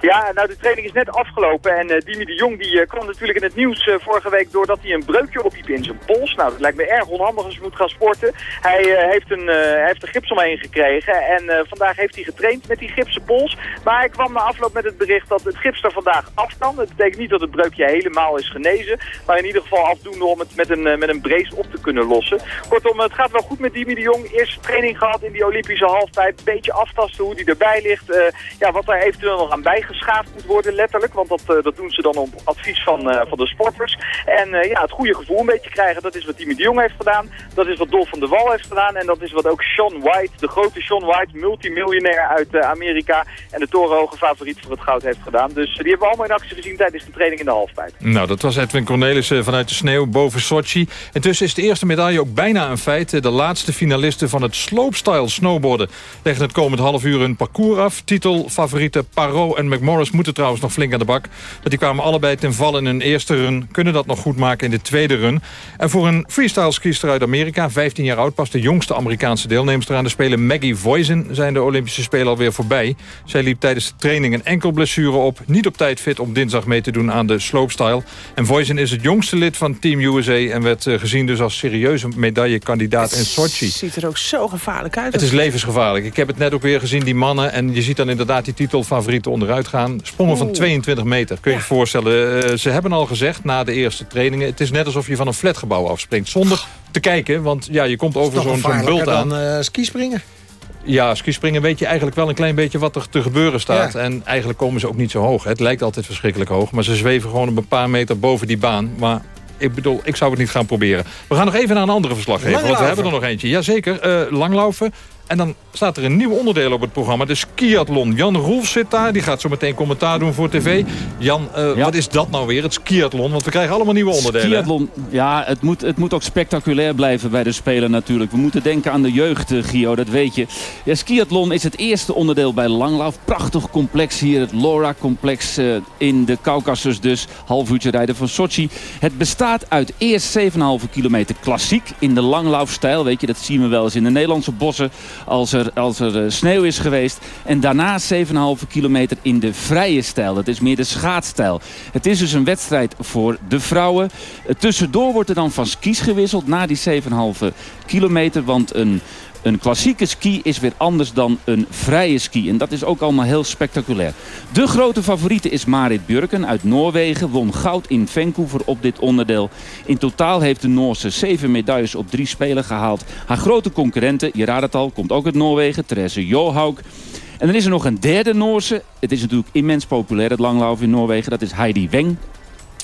Ja, nou de training is net afgelopen en eh Dimi de Jong die eh, kwam natuurlijk in het nieuws eh, vorige week doordat hij een breukje opliep in zijn pols. Nou, dat lijkt me erg onhandig als je moet gaan sporten. Hij heeft, een, heeft een gips omheen gekregen en vandaag heeft hij getraind met die gipsen pols. Maar hij kwam na afloop met het bericht dat het gips er vandaag af kan. Dat betekent niet dat het breukje helemaal is genezen, maar in ieder geval afdoende om het met een, met een brace op te kunnen lossen. Kortom, het gaat wel goed met Dimi de Jong. Eerste training gehad in die Olympische halfpijp. Beetje aftasten hoe die erbij ligt. Ja, wat daar eventueel nog aan bijgeschaafd moet worden, letterlijk. Want dat, eh, dat doen ze dan op advies van, eh, van de sporters. En eh, ja, het goede gevoel een beetje krijgen. Dat is wat Dimi de Jong heeft gedaan. Dat is wat Dolf van der Wal heeft gedaan. En dat is wat ook Sean White, de grote Sean White, multimiljonair uit Amerika. En de torenhoge favoriet voor het goud heeft gedaan. Dus die hebben we allemaal in actie gezien tijdens de training in de halfpijp. Nou, dat was Edwin Cornelissen vanuit de sneeuw boven Sochi. Intussen is de eerste medaille ook bijna een feit. De laatste finalisten van het slopestyle snowboarden... leggen het komend half uur hun parcours af. Titelfavorieten Parot en McMorris moeten trouwens nog flink aan de bak. Want die kwamen allebei ten val in hun eerste run. Kunnen dat nog goed maken in de tweede run. En voor een freestyle skiester uit Amerika, 15 jaar oud... pas de jongste Amerikaanse deelnemster aan de Spelen... Maggie Voisin zijn de Olympische Spelen alweer voorbij. Zij liep tijdens de training een enkel blessure op. Niet op tijd fit om dinsdag mee te doen aan de slopestyle. En Voisin is het jongste lid van Team USA... en werd eh, gezien dus als serieuze medaillekandidaat in Sochi. ziet er ook zo gevaarlijk uit. Het is levensgevaarlijk. Ik heb het net ook weer gezien, die mannen. En je ziet dan inderdaad die titelfavorieten onderuit gaan. Sprongen van Oeh. 22 meter. Kun je je voorstellen. Eh, ze hebben al gezegd na de eerste trainingen... het is net alsof je van een flatgebouw afspringt. Zonder te kijken, want ja, je komt over zo'n gevaarlijker bult aan. dan eh skispringen. Ja, skispringen weet je eigenlijk wel een klein beetje wat er te gebeuren staat. Ja. En eigenlijk komen ze ook niet zo hoog. Het lijkt altijd verschrikkelijk hoog. Maar ze zweven gewoon een paar meter boven die baan. Maar ik bedoel, ik zou het niet gaan proberen. We gaan nog even naar een andere verslaggever. Want we hebben er nog eentje. Jazeker, eh langlaufen. En dan staat er een nieuw onderdeel op het programma. De skiathlon. Jan Roelf zit daar. Die gaat zo meteen commentaar doen voor tv. Jan, eh, wat is dat nou weer? Het skiathlon. Want we krijgen allemaal nieuwe onderdelen. Skiathlon, ja, het moet, het moet ook spectaculair blijven bij de Spelen natuurlijk. We moeten denken aan de jeugd, eh, Gio, dat weet je. Ja, skiathlon is het eerste onderdeel bij Langlauf. Prachtig complex hier, het Lora-complex eh, in de Caucasus dus. Half uurtje rijden van Sochi. Het bestaat uit eerst 7,5 kilometer klassiek in de langlaufstijl. Weet je, dat zien we wel eens in de Nederlandse bossen als er, als er eh, sneeuw is geweest. En daarna 7,5 kilometer in de vrije stijl. Dat is meer de schaatsstijl. Het is dus een wedstrijd voor de vrouwen. Eh, Tussendoor wordt er dan van skis gewisseld na die 7,5 kilometer. Want een, een klassieke ski is weer anders dan een vrije ski. En dat is ook allemaal heel spectaculair. De grote favoriete is Marit Björken uit Noorwegen. Won goud in Vancouver op dit onderdeel. In totaal heeft de Noorse zeven medailles op drie spelen gehaald. Haar grote concurrente, je raadt het al, komt ook uit Noorwegen. Therese Johaug. En dan is er nog een derde Noorse. Het is natuurlijk immens populair, het langlaufen in Noorwegen. Dat is Heidi Weng.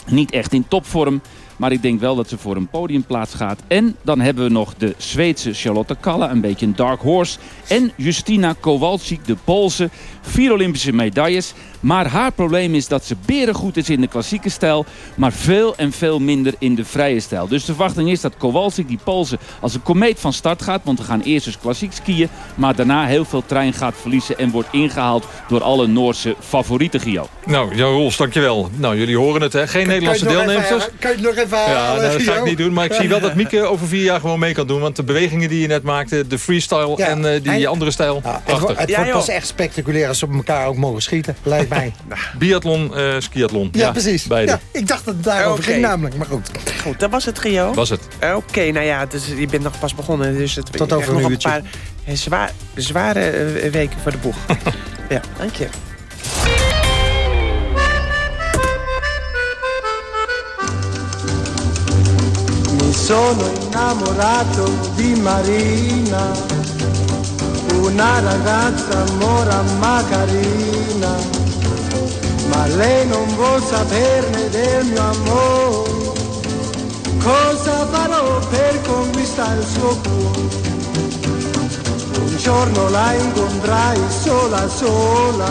Niet echt in topvorm. Maar ik denk wel dat ze voor een podiumplaats gaat. En dan hebben we nog de Zweedse Charlotte Kalle. Een beetje een dark horse. En Justina Kowalczyk, de Poolse. Vier Olympische medailles. Maar haar probleem is dat ze berengoed is in de klassieke stijl. Maar veel en veel minder in de vrije stijl. Dus de verwachting is dat Kowalczyk, die Poolse, als een komeet van start gaat. Want we gaan eerst dus klassiek skiën. Maar daarna heel veel trein gaat verliezen. En wordt ingehaald door alle Noorse favorieten, Gio. Nou, Jan Roels, dankjewel. Nou, jullie horen het, hè? Geen Nederlandse deelnemers. Kan je het nog even Ja, nou, dat ga ik niet doen. Maar ik zie wel dat Mieke over vier jaar gewoon mee kan doen. Want de bewegingen die je net maakte, de freestyle en eh, die andere stijl, Het, prachtig. het wordt pas echt spectaculair als ze op elkaar ook mogen schieten, lijkt mij. Biathlon, eh skiathlon. Ja, precies. Beide. Ja, ik dacht dat het daarover ging namelijk, maar goed. Goed, dat was het, Gio. Was het. Oké, nou ja, dus je bent nog pas begonnen. Dus het, Tot over een nog uurtje. een paar eh, zwaar, zware weken voor de boeg. ja, dank je. Sono innamorato di Marina, una ragazza mora ma carina, ma lei non vuol saperne del mio amore. Cosa farò per conquistare il suo cuore? Un giorno la incontrai sola sola,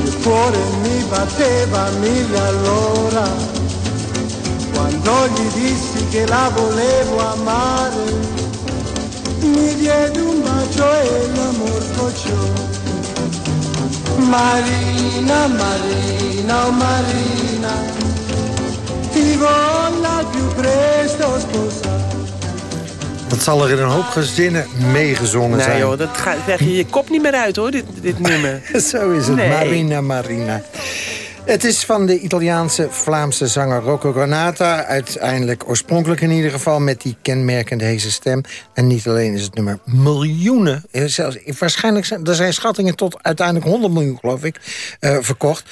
il cuore mi batteva mille all'ora. Quando gli dissi che la volevo amare, mi diede un bacio e l'amor cocciò. Marina, Marina, oh Marina, ti voglio più presto sposare. Dat zal er in een hoop gezinnen meegezongen Nee zijn. joh, dat krijg je je kop niet meer uit hoor, dit, dit nummer. Zo is het, Nee. Marina Marina. Het is van de Italiaanse Vlaamse zanger Rocco Granata. Uiteindelijk, oorspronkelijk in ieder geval, met die kenmerkende heese stem. En niet alleen is het nummer miljoenen, eh, zelfs, waarschijnlijk zijn er zijn schattingen tot uiteindelijk 100 miljoen, geloof ik, eh, verkocht.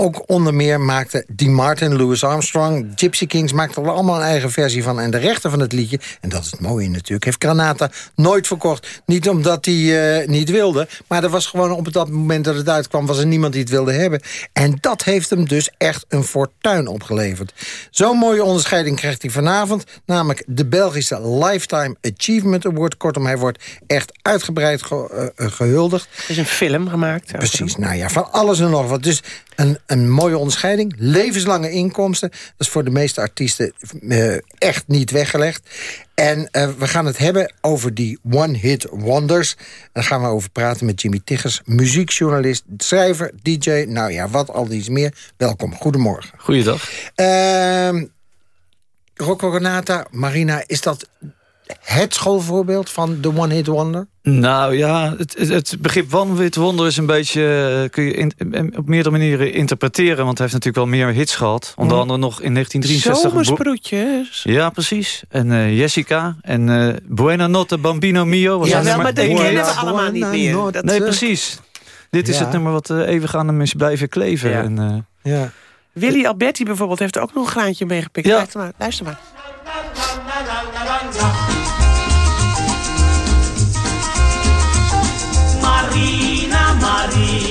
Ook onder meer maakte Dean Martin, Louis Armstrong, Gypsy Kings maakten er allemaal een eigen versie van. En de rechten van het liedje, en dat is het mooie natuurlijk, heeft Granata nooit verkocht. Niet omdat hij eh, niet wilde, maar er was gewoon op dat moment dat het uitkwam, was er niemand die het wilde hebben. En dat heeft hem dus echt een fortuin opgeleverd. Zo'n mooie onderscheiding krijgt hij vanavond, namelijk de Belgische Lifetime Achievement Award. Kortom, hij wordt echt uitgebreid ge- eh, gehuldigd. Er is een film gemaakt. Precies, nou ja, van alles en nog wat. Dus een, een mooie onderscheiding. Levenslange inkomsten. Dat is voor de meeste artiesten eh, echt niet weggelegd. En eh, we gaan het hebben over die one-hit wonders. Daar gaan we over praten met Jimmy Tiggers, muziekjournalist, schrijver, DJ. Nou ja, wat al iets meer. Welkom, goedemorgen. Goeiedag. Ehm Rocco Renata, Marina, is dat het schoolvoorbeeld van de one-hit wonder? Nou ja, het, het, het begrip one-hit wonder is een beetje... eh, kun je in- in- op meerdere manieren interpreteren... want hij heeft natuurlijk wel meer hits gehad. Onder Mhm. andere nog in 1963... een boek- Zomersproetjes. Ja, precies. En eh, Jessica en eh, Buena Notte Bambino Mio. Was Ja, wel, nummer maar één kennen hit. we allemaal niet meer. Dat, Nee, eh, precies. Dit is het nummer wat eh, eeuwig aan hem is blijven kleven. Ja. En, eh, Ja. Willy Alberti bijvoorbeeld heeft er ook nog een graantje meegepikt. Ja. Luister maar. Luister maar.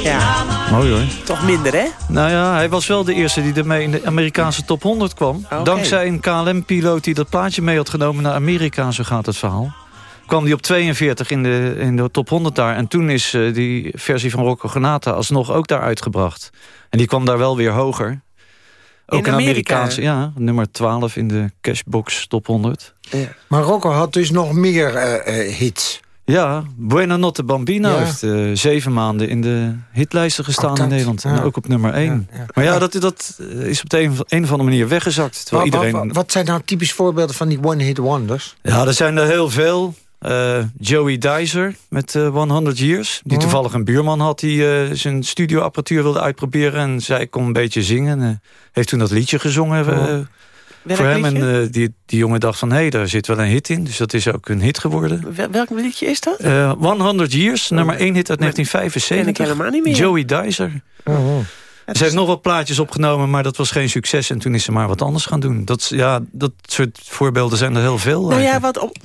Ja, Mooi hoor. toch minder hè? Nou ja, hij was wel de eerste die ermee in de Amerikaanse top 100 kwam. Dankzij een KLM-piloot die dat plaatje mee had genomen naar Amerika, zo gaat het verhaal. Kwam die op 42 in de, in de top 100 daar. En toen is eh, die versie van Rocco Granata alsnog ook daar uitgebracht. En die kwam daar wel weer hoger. Ook In een Amerika? Amerikaanse, ja, nummer 12 in de Cashbox top 100. Maar Rocco had dus nog meer eh, eh, hits. Ja, Buena Notte Bambino Ja. heeft eh, zeven maanden in de hitlijsten gestaan in Nederland. En ook op nummer 1. Ja, ja. Maar ja, dat, dat eh, is op de een, een of andere manier weggezakt. Terwijl Wat, iedereen... wat, wat zijn nou typisch voorbeelden van die one-hit wonders? Ja, er zijn er heel veel. Eh, Joey Dizer met eh 100 Years. Die Oh. toevallig een buurman had die zijn studioapparatuur wilde uitproberen. En zij kon een beetje zingen. Heeft toen dat liedje gezongen Oh. Voor hem. En eh, die, die jongen dacht van, hé, daar zit wel een hit in. Dus dat is ook een hit geworden. Wel- Welk liedje is dat? Eh 100 Years, nummer 1 hit uit ken 1975. ik helemaal niet meer. Joey Dizer. Ze heeft nog wat plaatjes opgenomen, maar dat was geen succes. En toen is ze maar wat anders gaan doen. Dat, is- ja, dat soort voorbeelden zijn er heel veel. Nou ja, wat op,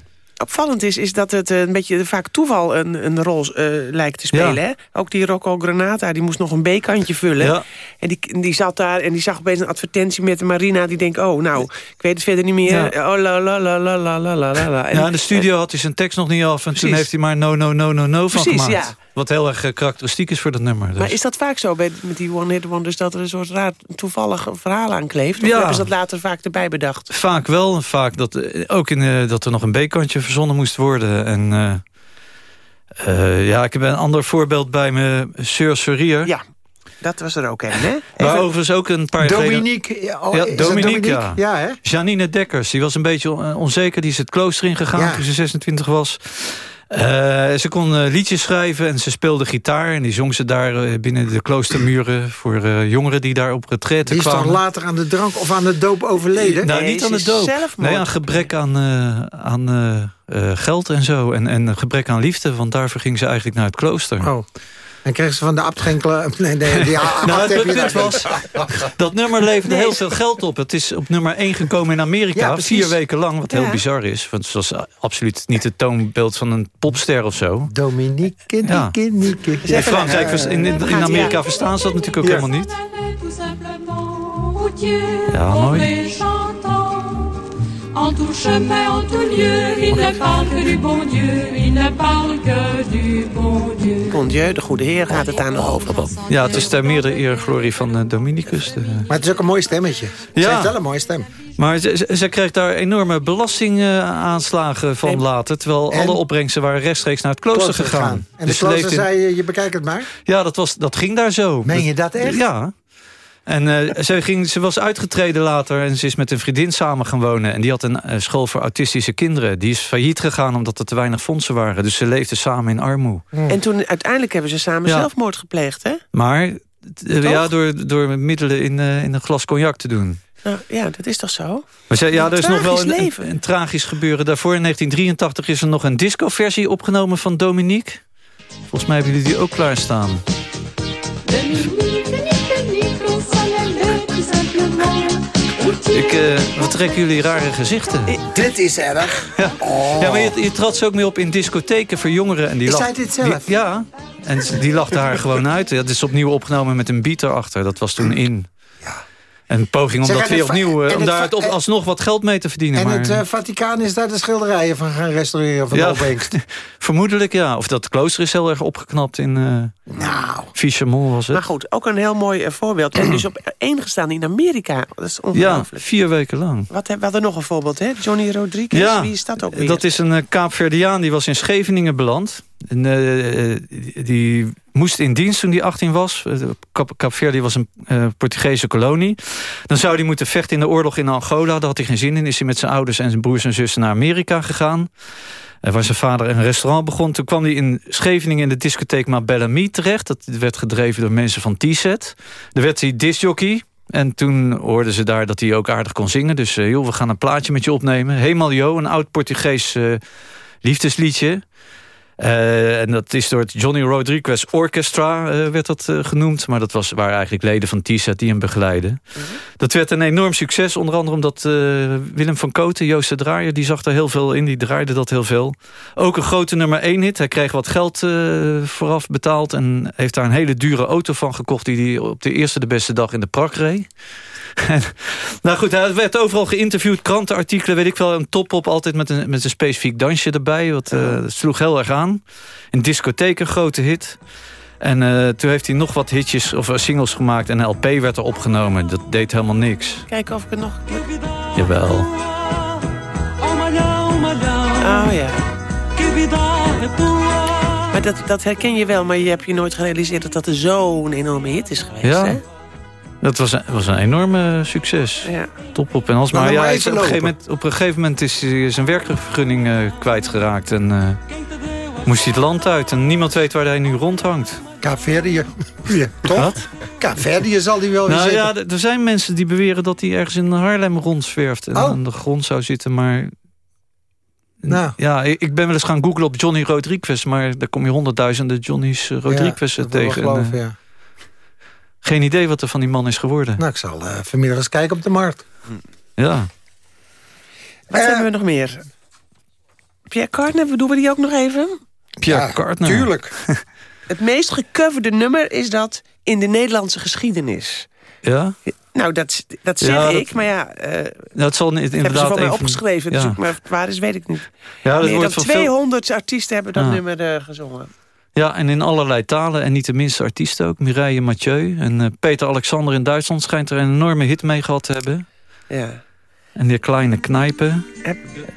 opvallend is, is dat het eh, een beetje vaak toeval een, een rol eh, lijkt te spelen. Ja. Hè? Ook die Rocco Granata, die moest nog een B-kantje vullen. Ja. En die, die zat daar en die zag opeens een advertentie met de Marina. Die denkt, oh, nou, ik weet het verder niet meer. Oh, la, la, la, la, la, la, la, la. En- ja, in de studio had hij zijn tekst nog niet af. En toen heeft hij maar no, no, no, no, no van gemaakt. ja. Wat heel erg eh, karakteristiek is voor dat nummer. Dus. Maar is dat vaak zo bij, met die One Hit Wonders... dat er een soort raar toevallig verhaal aan kleeft? Of Ja. hebben ze dat later vaak erbij bedacht? Vaak wel. Vaak dat, eh, ook in, eh, dat er nog een B-kantje verzonnen moest worden. En eh, eh, ja, ik heb een ander voorbeeld bij me. Sir Surier. Ja, dat was er ook een, hè? Maar overigens ook een paar Dominique. Ja, oh, Ja, Dominique, ja. Ja, hè? Janine Dekkers, die was een beetje on- onzeker. Die is het klooster ingegaan Ja. toen ze 26 was. Eh, ze kon eh, liedjes schrijven en ze speelde gitaar. En die zong ze daar eh, binnen de kloostermuren... voor eh, jongeren die daar op retraite Die is toch kwamen. later aan de drank of aan de doop overleden? Nou, niet aan de doop. Nee, aan gebrek aan, eh, aan geld en zo. En, en gebrek aan liefde, want daarvoor ging ze eigenlijk naar het klooster. Oh. En kreeg ze van de abt geen... Nee, nee, die Nou, het punt daar was, dat nummer leverde heel veel geld op. Het is op nummer 1 gekomen in Amerika, Ja, vier weken lang. Wat heel bizar is, want het was absoluut niet het toonbeeld van een popster of zo. Dominique, Ja. Nieke. In Frankrijk, in, in, in Amerika verstaan ze dat natuurlijk ook Ja. helemaal niet. Ja, mooi. En tout chemin, en tout lieu, il ne parle que du bon Dieu, il ne parle que du bon Dieu. Bon Dieu, de goede heer gaat het aan over. Ja, het is ter meerdere eer glorie van eh, Dominicus. de- Maar het is ook een mooi stemmetje. Ze Ja. heeft wel een mooie stem. Maar ze, ze, ze kreeg daar enorme belastingaanslagen van later. Terwijl En? alle opbrengsten waren rechtstreeks naar het klooster, Klooster gegaan. En Dus de ze klooster in- zei, je, je bekijkt het maar. Ja, dat, was, dat ging daar zo. Meen je dat echt? Ja. En eh, ze, ging, ze was uitgetreden later en ze is met een vriendin samen gaan wonen. En die had een eh, school voor autistische kinderen. Die is failliet gegaan omdat er te weinig fondsen waren. Dus ze leefden samen in armoede. En toen uiteindelijk hebben ze samen Ja. zelfmoord gepleegd, hè? Maar eh, ja, door, door middelen in, eh, in een glas cognac te doen. Nou, ja, dat is toch zo? Maar ze, ja, Een er is nog wel een, een tragisch gebeuren. Daarvoor in 1983 is er nog een disco-versie opgenomen van Dominique. Volgens mij hebben jullie die ook klaarstaan. Ik, eh, wat trekken jullie rare gezichten? Dit is erg. Ja, Oh. ja maar je, je trad ze ook mee op in discotheken voor jongeren. En die Is zij dit zelf? die- ja, en die lachte haar gewoon uit. Dat is opnieuw opgenomen met een beat erachter. Dat was toen in. Een poging om Zeg, dat weer opnieuw... eh, en om daar het alsnog wat geld mee te verdienen. En maar, het eh, Vaticaan is daar de schilderijen van gaan restaureren van de opbrengst. vermoedelijk ja. Of dat klooster is heel erg opgeknapt in... eh nou. Fischermont was het. Maar goed, ook een heel mooi eh, voorbeeld. En dus op één gestaan in Amerika. Dat is ja, ongelooflijk. vier weken lang. Wat hebben we hadden nog een voorbeeld, hè? Johnny Rodriguez, Ja, wie is dat ook weer? Dat is een eh, Kaapverdiaan, die was in Scheveningen beland. En, eh, eh, die moest in dienst toen hij 18 was. Eh, Kap Kaapverdi was een eh, Portugese kolonie. Dan zou hij moeten vechten in de oorlog in Angola. Daar had hij geen zin in. Is hij met zijn ouders en zijn broers en zussen naar Amerika gegaan. Eh, waar zijn vader een restaurant begon. Toen kwam hij in Scheveningen in de discotheek Ma Bellamy terecht. Dat werd gedreven door mensen van T-set. Daar werd hij disjockey. En toen hoorden ze daar dat hij ook aardig kon zingen. Dus eh, joh, we gaan een plaatje met je opnemen. Hemal Jo, een oud Portugees liefdesliedje. Eh, en dat is door het Johnny Rodriguez Orchestra eh, werd dat eh, genoemd. Maar dat was, waren eigenlijk leden van T-set die hem begeleiden. Dat werd een enorm succes. Onder andere omdat Willem van Koten, Joost de Draaier... die zag er heel veel in, die draaide dat heel veel. Ook een grote nummer 1 hit. Hij kreeg wat geld vooraf betaald... en heeft daar een hele dure auto van gekocht... die hij op de eerste de beste dag in de prak reed. Nou goed, hij werd overal geïnterviewd, krantenartikelen, weet ik wel. Een top-op altijd met een, met een specifiek dansje erbij. Wat eh, dat sloeg heel erg aan. Een discotheek, een grote hit. En eh, toen heeft hij nog wat hitjes of eh, singles gemaakt. En een LP werd er opgenomen. Dat deed helemaal niks. Kijken of ik het nog... Jawel. Oh ja. Maar dat, dat herken je wel, maar je hebt je nooit gerealiseerd... dat dat zo'n enorme hit is geweest, Ja. hè? Dat was een, was een enorme succes. Ja. Top op en als Maar maar. Ja, op, een gegeven moment, op een gegeven moment is hij zijn werkvergunning eh, kwijtgeraakt. En eh, moest hij het land uit. En niemand weet waar hij nu rondhangt. Kaapverdië. Ja, toch? Kaapverdië zal die wel Nou ja, er zijn mensen die beweren dat hij ergens in Haarlem rondzwerft. En Oh. aan de grond zou zitten, maar... Nou. Ja, ik ben wel eens gaan googlen op Johnny Rodriguez... maar daar kom je honderdduizenden Johnny's eh, Rodriguez Ja, tegen. En, eh, ja. Geen idee wat er van die man is geworden. Nou, ik zal eh, vanmiddag eens kijken op de markt. Ja. Wat hebben we nog meer? Pierre Cardin, doen we die ook nog even? Pierre Ja, Cardin. tuurlijk. Het meest gecoverde nummer is dat in de Nederlandse geschiedenis. Ja? Nou, dat, dat zeg Ja, dat- ik, maar ja... eh Dat zal niet hebben ze inderdaad van mij een van- opgeschreven. Dus Ja. ik- maar waar is, weet ik niet. Ja, dat Meer dan wordt van veel- 200 artiesten hebben dat nummer eh, gezongen. Ja, en in allerlei talen. En niet de minste artiesten ook. Mireille Mathieu. En eh, Peter Alexander in Duitsland schijnt er een enorme hit mee gehad te hebben. Ja. En die kleine knijpen.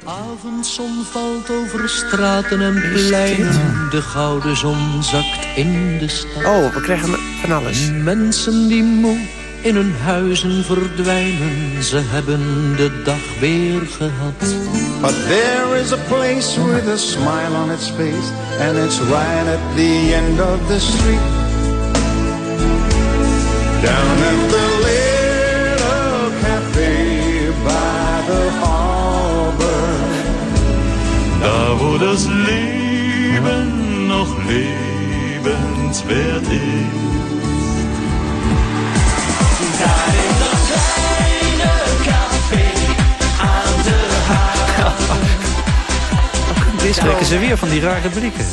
Avondzon valt over straten en pleinen. De gouden zon zakt in de stad. Oh, we krijgen van alles. Mensen die moe in hun huizen verdwijnen. Ze hebben de dag weer gehad. But there is a place with a smile on its face, and it's right at the end of the street. Down at the little cafe by the harbor. Da wo das Leben noch lebenswert ist. Trekken ze weer van die rare blikken.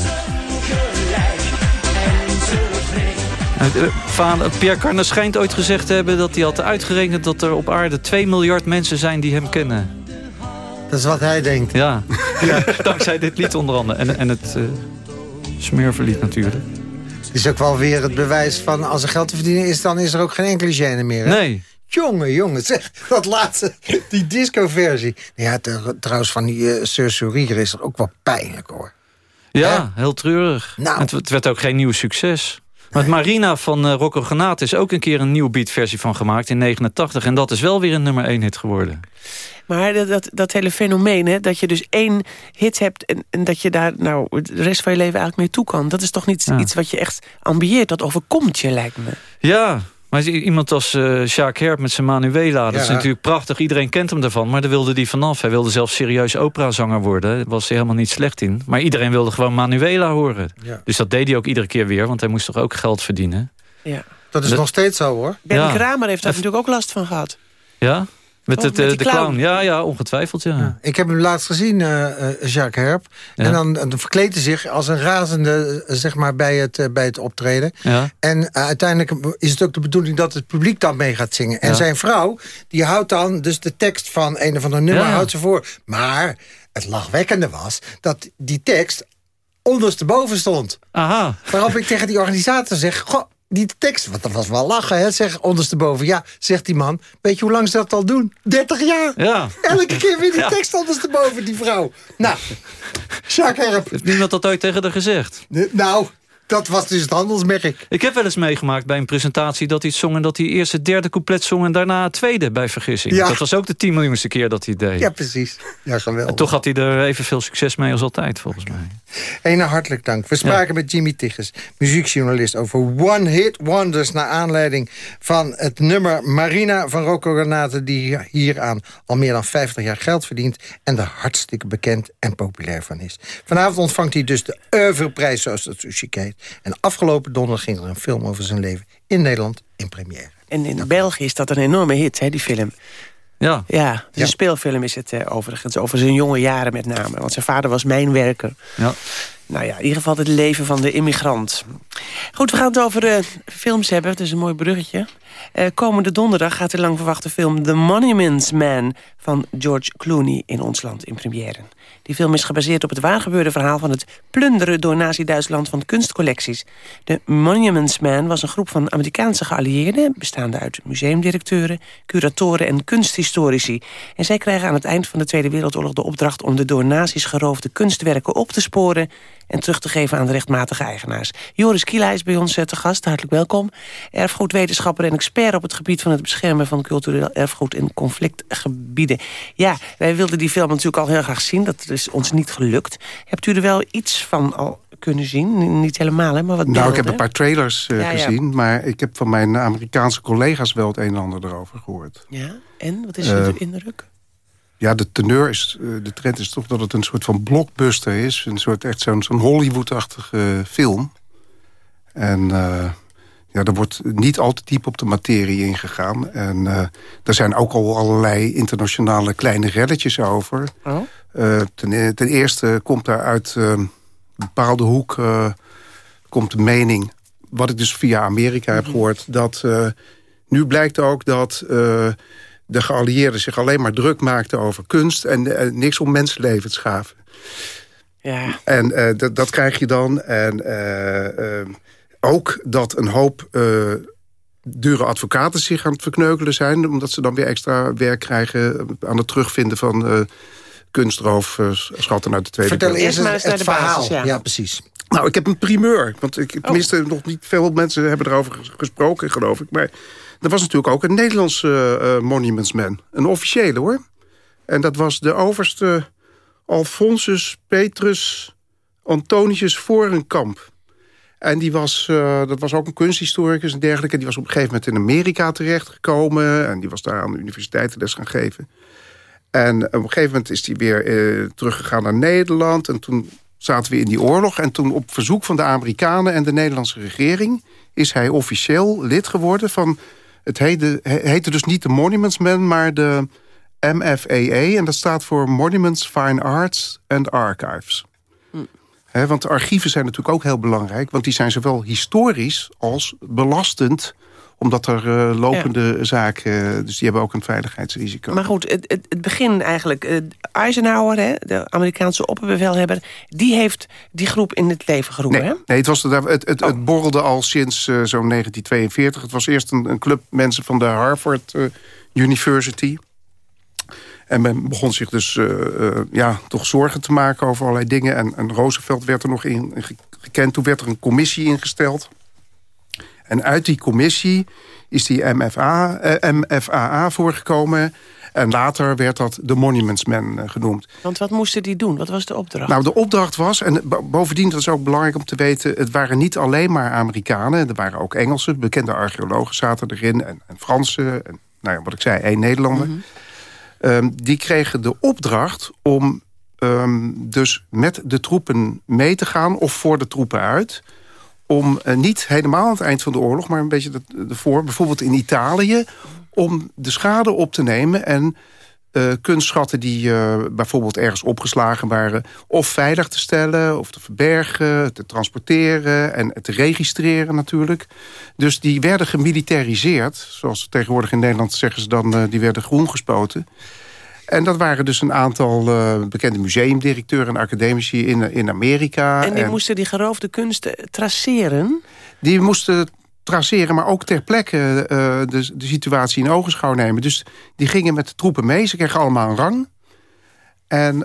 Nou, eh, Vader, Pierre Carner schijnt ooit gezegd te hebben dat hij had uitgerekend dat er op aarde 2 miljard mensen zijn die hem kennen. Dat is wat hij denkt. Ja, ja dankzij dit lied onder andere. En, en het uh, natuurlijk. Het is ook wel weer het bewijs van als er geld te verdienen is... dan is er ook geen enkele gêne meer. Hè? Nee. Jongen, jongen, zeg, dat laatste, die disco-versie. Ja, trouwens, van die uh, Sir is er ook wel pijnlijk, hoor. Ja, heel treurig. Nou. Het, het werd ook geen nieuw succes. Maar Marina van uh, Rocco Granaat is ook een keer een nieuw beatversie van gemaakt in 89. En dat is wel weer een nummer 1 hit geworden. Maar dat, dat, dat, hele fenomeen, hè, dat je dus één hit hebt... En, en, dat je daar nou de rest van je leven eigenlijk mee toe kan... dat is toch niet iets wat je echt ambieert. Dat overkomt je, lijkt me. Ja, maar iemand als uh, Sjaak Herp met zijn Manuela... dat is natuurlijk prachtig, iedereen kent hem daarvan... maar daar wilde hij vanaf. Hij wilde zelfs serieus operazanger worden. Daar was hij helemaal niet slecht in. Maar iedereen wilde gewoon Manuela horen. Dus dat deed hij ook iedere keer weer... want hij moest toch ook geld verdienen. Ja. Dat is nog steeds zo, hoor. Benny Kramer heeft daar natuurlijk ook last van gehad. Ja? Met, het, met de clown. Ja, ja, ongetwijfeld, ja. Ik heb hem laatst gezien, uh, Jacques Herp. En dan, dan verkleedt hij zich als een razende zeg maar, bij, het, bij het optreden. Ja. En uiteindelijk is het ook de bedoeling dat het publiek dan mee gaat zingen. En zijn vrouw, die houdt dan dus de tekst van een of ander nummer houdt ze voor. Maar het lachwekkende was dat die tekst ondersteboven stond. Aha. Waarop ik tegen die organisator zeg... Goh, die tekst, want dat was wel lachen, hè? zeg ondersteboven. Ja, zegt die man, weet je hoe lang ze dat al doen? 30 jaar. Ja. Elke keer weer die ja. tekst ondersteboven, die vrouw. Nou, Jacques Herp. Heeft niemand dat ooit tegen haar gezegd? Nou, dat was dus het handelsmerk. Ik heb wel eens meegemaakt bij een presentatie dat hij zong... en dat hij eerst het derde couplet zong en daarna het tweede bij vergissing. Ja. Dat was ook de tien miljoenste keer dat hij het deed. Ja, precies. Ja, geweldig. En toch had hij er evenveel succes mee als altijd, volgens mij. Ene hartelijk dank. We spraken met Jimmy Tigges, muziekjournalist... over One Hit Wonders... naar aanleiding van het nummer Marina van Rocco Granate... die hieraan al meer dan 50 jaar geld verdient... en er hartstikke bekend en populair van is. Vanavond ontvangt hij dus de Oeuvreprijs, zoals dat sushi heet. En afgelopen donderdag ging er een film over zijn leven in Nederland in première. En in België is dat een enorme hit, hè, die film. Ja. Ja, een speelfilm is het uh, overigens. Over zijn jonge jaren met name. Want zijn vader was mijnwerker. Ja. Nou ja, in ieder geval het leven van de immigrant. Goed, we gaan het over uh, films hebben. Het is een mooi bruggetje. Uh, komende donderdag gaat de lang verwachte film The Monuments Man... van George Clooney in ons land in première. Die film is gebaseerd op het waargebeurde verhaal... van het plunderen door Nazi-Duitsland van kunstcollecties. De Monuments Man was een groep van Amerikaanse geallieerden... bestaande uit museumdirecteuren, curatoren en kunsthistorici. En zij krijgen aan het eind van de Tweede Wereldoorlog de opdracht... om de door nazi's geroofde kunstwerken op te sporen en terug te geven aan de rechtmatige eigenaars. Joris Kiela is bij ons eh, te gast, hartelijk welkom. Erfgoedwetenschapper en expert op het gebied van het beschermen van cultureel erfgoed in conflictgebieden. Ja, wij wilden die film natuurlijk al heel graag zien, dat is ons niet gelukt. Hebt u er wel iets van al kunnen zien? Niet helemaal, hè, maar wat Nou, ik heb een paar trailers uh, ja, gezien, ja. maar ik heb van mijn Amerikaanse collega's wel het een en ander erover gehoord. Ja, en? Wat is uh, uw indruk? Ja, de teneur is, de trend is toch dat het een soort van blockbuster is. Een soort echt zo'n zo'n Hollywood-achtige film. En uh, ja, er wordt niet al te diep op de materie ingegaan. En uh, er zijn ook al allerlei internationale kleine relletjes over. Oh. Uh, ten, ten, eerste komt daar uit een bepaalde hoek... komt de mening, wat ik dus via Amerika heb gehoord... dat nu blijkt ook dat de geallieerden zich alleen maar druk maakten over kunst... en niks om mensenlevens gaven. Ja. En uh, dat krijg je dan. En uh, ook dat een hoop dure advocaten zich aan het verkneukelen zijn... omdat ze dan weer extra werk krijgen aan het terugvinden van kunstroof... schatten uit de Tweede Vertel eerst het, het verhaal. Basis, ja. ja. precies. Nou, ik heb een primeur. Want ik, tenminste, oh. nog niet veel mensen hebben erover gesproken, geloof ik. Maar er was natuurlijk ook een Nederlandse uh, monumentsman. Een officiële, hoor. En dat was de overste Alfonsus Petrus Antonius Vorenkamp. En die was, uh, dat was ook een kunsthistoricus en dergelijke. Die was op een gegeven moment in Amerika terechtgekomen. En die was daar aan de universiteit les gaan geven. En op een gegeven moment is hij weer teruggegaan naar Nederland. En toen zaten we in die oorlog. En toen op verzoek van de Amerikanen en de Nederlandse regering... is hij officieel lid geworden van... Het heette, heette dus niet de Monuments Man, maar de MFAA. En dat staat voor Monuments, Fine Arts and Archives. Hm. He, want de archieven zijn natuurlijk ook heel belangrijk. Want die zijn zowel historisch als belastend omdat er uh, lopende ja. zaken... Uh, dus die hebben ook een veiligheidsrisico. Maar goed, het, het, het begin eigenlijk... Uh, Eisenhower, hè, de Amerikaanse opperbevelhebber... die heeft die groep in het leven geroepen, nee, hè? Nee, het, was, het, het, oh. het borrelde al sinds zo'n 1942. Het was eerst een, een, club mensen van de Harvard University... En men begon zich dus ja, toch zorgen te maken over allerlei dingen. En, en Roosevelt werd er nog in gekend. Toen werd er een commissie ingesteld En uit die commissie is die MFA, eh, MFAA voorgekomen... En later werd dat de Monuments Man eh, genoemd. Want wat moesten die doen? Wat was de opdracht? Nou, de opdracht was, en bovendien, dat is ook belangrijk om te weten... het waren niet alleen maar Amerikanen. Er waren ook Engelsen, bekende archeologen zaten erin... en, en Fransen, en nou ja, wat ik zei, één Nederlander. Mhm. Ehm, die kregen de opdracht om ehm, dus met de troepen mee te gaan... of voor de troepen uit om eh, niet helemaal aan het eind van de oorlog... maar een beetje ervoor, bijvoorbeeld in Italië... om de schade op te nemen en uh, kunstschatten die bijvoorbeeld ergens opgeslagen waren... of veilig te stellen, of te verbergen, te transporteren... en te registreren natuurlijk. Dus die werden gemilitariseerd. Zoals tegenwoordig in Nederland zeggen ze dan... Die werden groen gespoten. En dat waren dus een aantal uh, bekende museumdirecteuren en academici in, in Amerika. En die moesten die geroofde kunsten traceren? Die moesten traceren, maar ook ter plekke uh, de, de situatie in ogenschouw nemen. Dus die gingen met de troepen mee. Ze kregen allemaal een rang. En uh,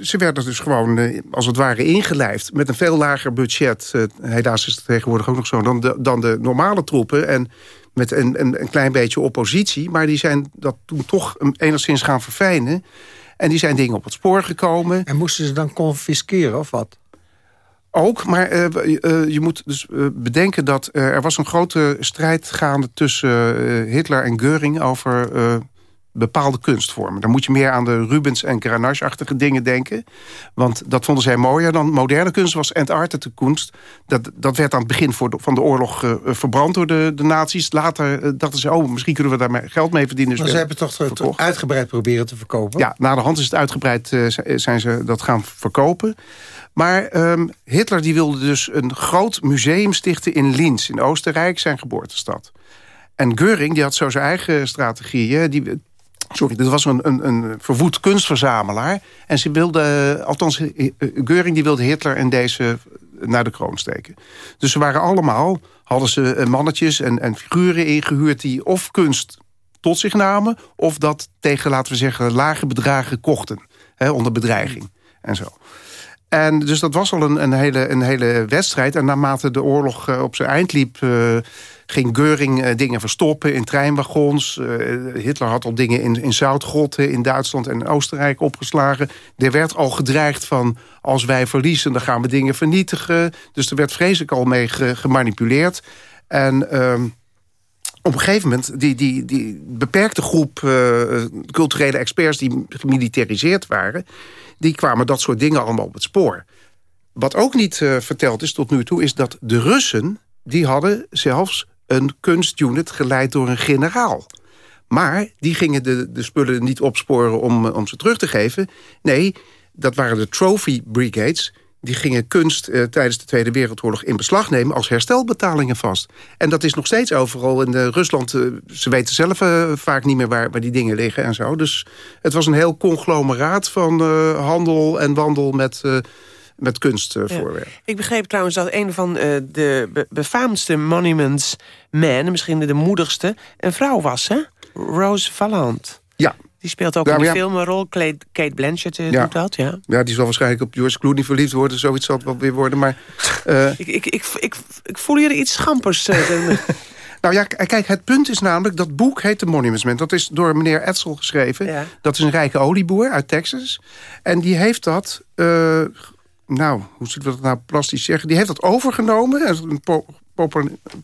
ze werden dus gewoon, uh, als het ware, ingelijfd... met een veel lager budget. helaas is het tegenwoordig ook nog zo... dan de, dan de normale troepen. En met een, een, een, klein beetje oppositie. Maar die zijn dat toen toch enigszins gaan verfijnen. En die zijn dingen op het spoor gekomen. En moesten ze dan confisceren of wat? Ook, maar uh, uh, je moet dus uh, bedenken dat er was een grote strijd gaande tussen Hitler en Göring over bepaalde kunstvormen. Dan moet je meer aan de Rubens en Grenache-achtige dingen denken. Want dat vonden zij mooier dan moderne kunst was Antarctica kunst. Dat, dat werd aan het begin voor de, van de oorlog uh, verbrand door de, de nazi's. Later uh, dachten ze, oh, misschien kunnen we daar geld mee verdienen. Dus maar ze hebben toch, toch uitgebreid proberen te verkopen? Ja, na de hand is het uitgebreid, uh, zijn ze dat gaan verkopen. Maar um, Hitler die wilde dus een groot museum stichten in Linz, in Oostenrijk, zijn geboortestad. En Göring die had zo zijn eigen strategieën. Die, Sorry, dat was een, een, een verwoed kunstverzamelaar. En ze wilde, althans, Geuring die wilde Hitler en deze naar de kroon steken. Dus ze waren allemaal, hadden ze mannetjes en, en figuren ingehuurd... die of kunst tot zich namen... of dat tegen, laten we zeggen, lage bedragen kochten. Hè, onder bedreiging en zo. En dus dat was al een, een, hele, een hele wedstrijd. En naarmate de oorlog op zijn eind liep... ging Geuring uh, dingen verstoppen in treinwagons. Hitler had al dingen in, in zoutgrotten in Duitsland en Oostenrijk opgeslagen. Er werd al gedreigd van... als wij verliezen, dan gaan we dingen vernietigen. Dus er werd vreselijk al mee gemanipuleerd. En... Ehm, op een gegeven moment, die, die, die beperkte groep culturele experts... die gemilitariseerd waren die kwamen dat soort dingen allemaal op het spoor. Wat ook niet uh, verteld is tot nu toe... is dat de Russen, die hadden zelfs een kunstunit geleid door een generaal. Maar die gingen de, de spullen niet opsporen om, om ze terug te geven. Nee, dat waren de trophy brigades die gingen kunst eh, tijdens de Tweede Wereldoorlog in beslag nemen... als herstelbetalingen vast. En dat is nog steeds overal in de Rusland. Uh, ze weten zelf uh, vaak niet meer waar, waar die dingen liggen en zo. Dus het was een heel conglomeraat van handel en wandel met met kunstvoorwerpen. Ja. Ik begreep trouwens dat een van de be befaamdste monuments men... misschien de moedigste, een vrouw was, hè? Rose Vallant. Ja, die speelt ook in de film een rol. Kate Blanchett uh, doet dat, ja. Ja, die zal waarschijnlijk op George Clooney verliefd worden. Zoiets zal het wel weer worden, maar... Uh... ik, ik, ik, ik, ik voel hier iets schampers. Nou ja, kijk, het punt is namelijk... dat boek heet The Monuments Man. Dat is door meneer Edsel geschreven. Ja. Dat is een rijke olieboer uit Texas. En die heeft dat... nou, hoe zullen we dat nou plastisch zeggen? Die heeft dat overgenomen. Er een po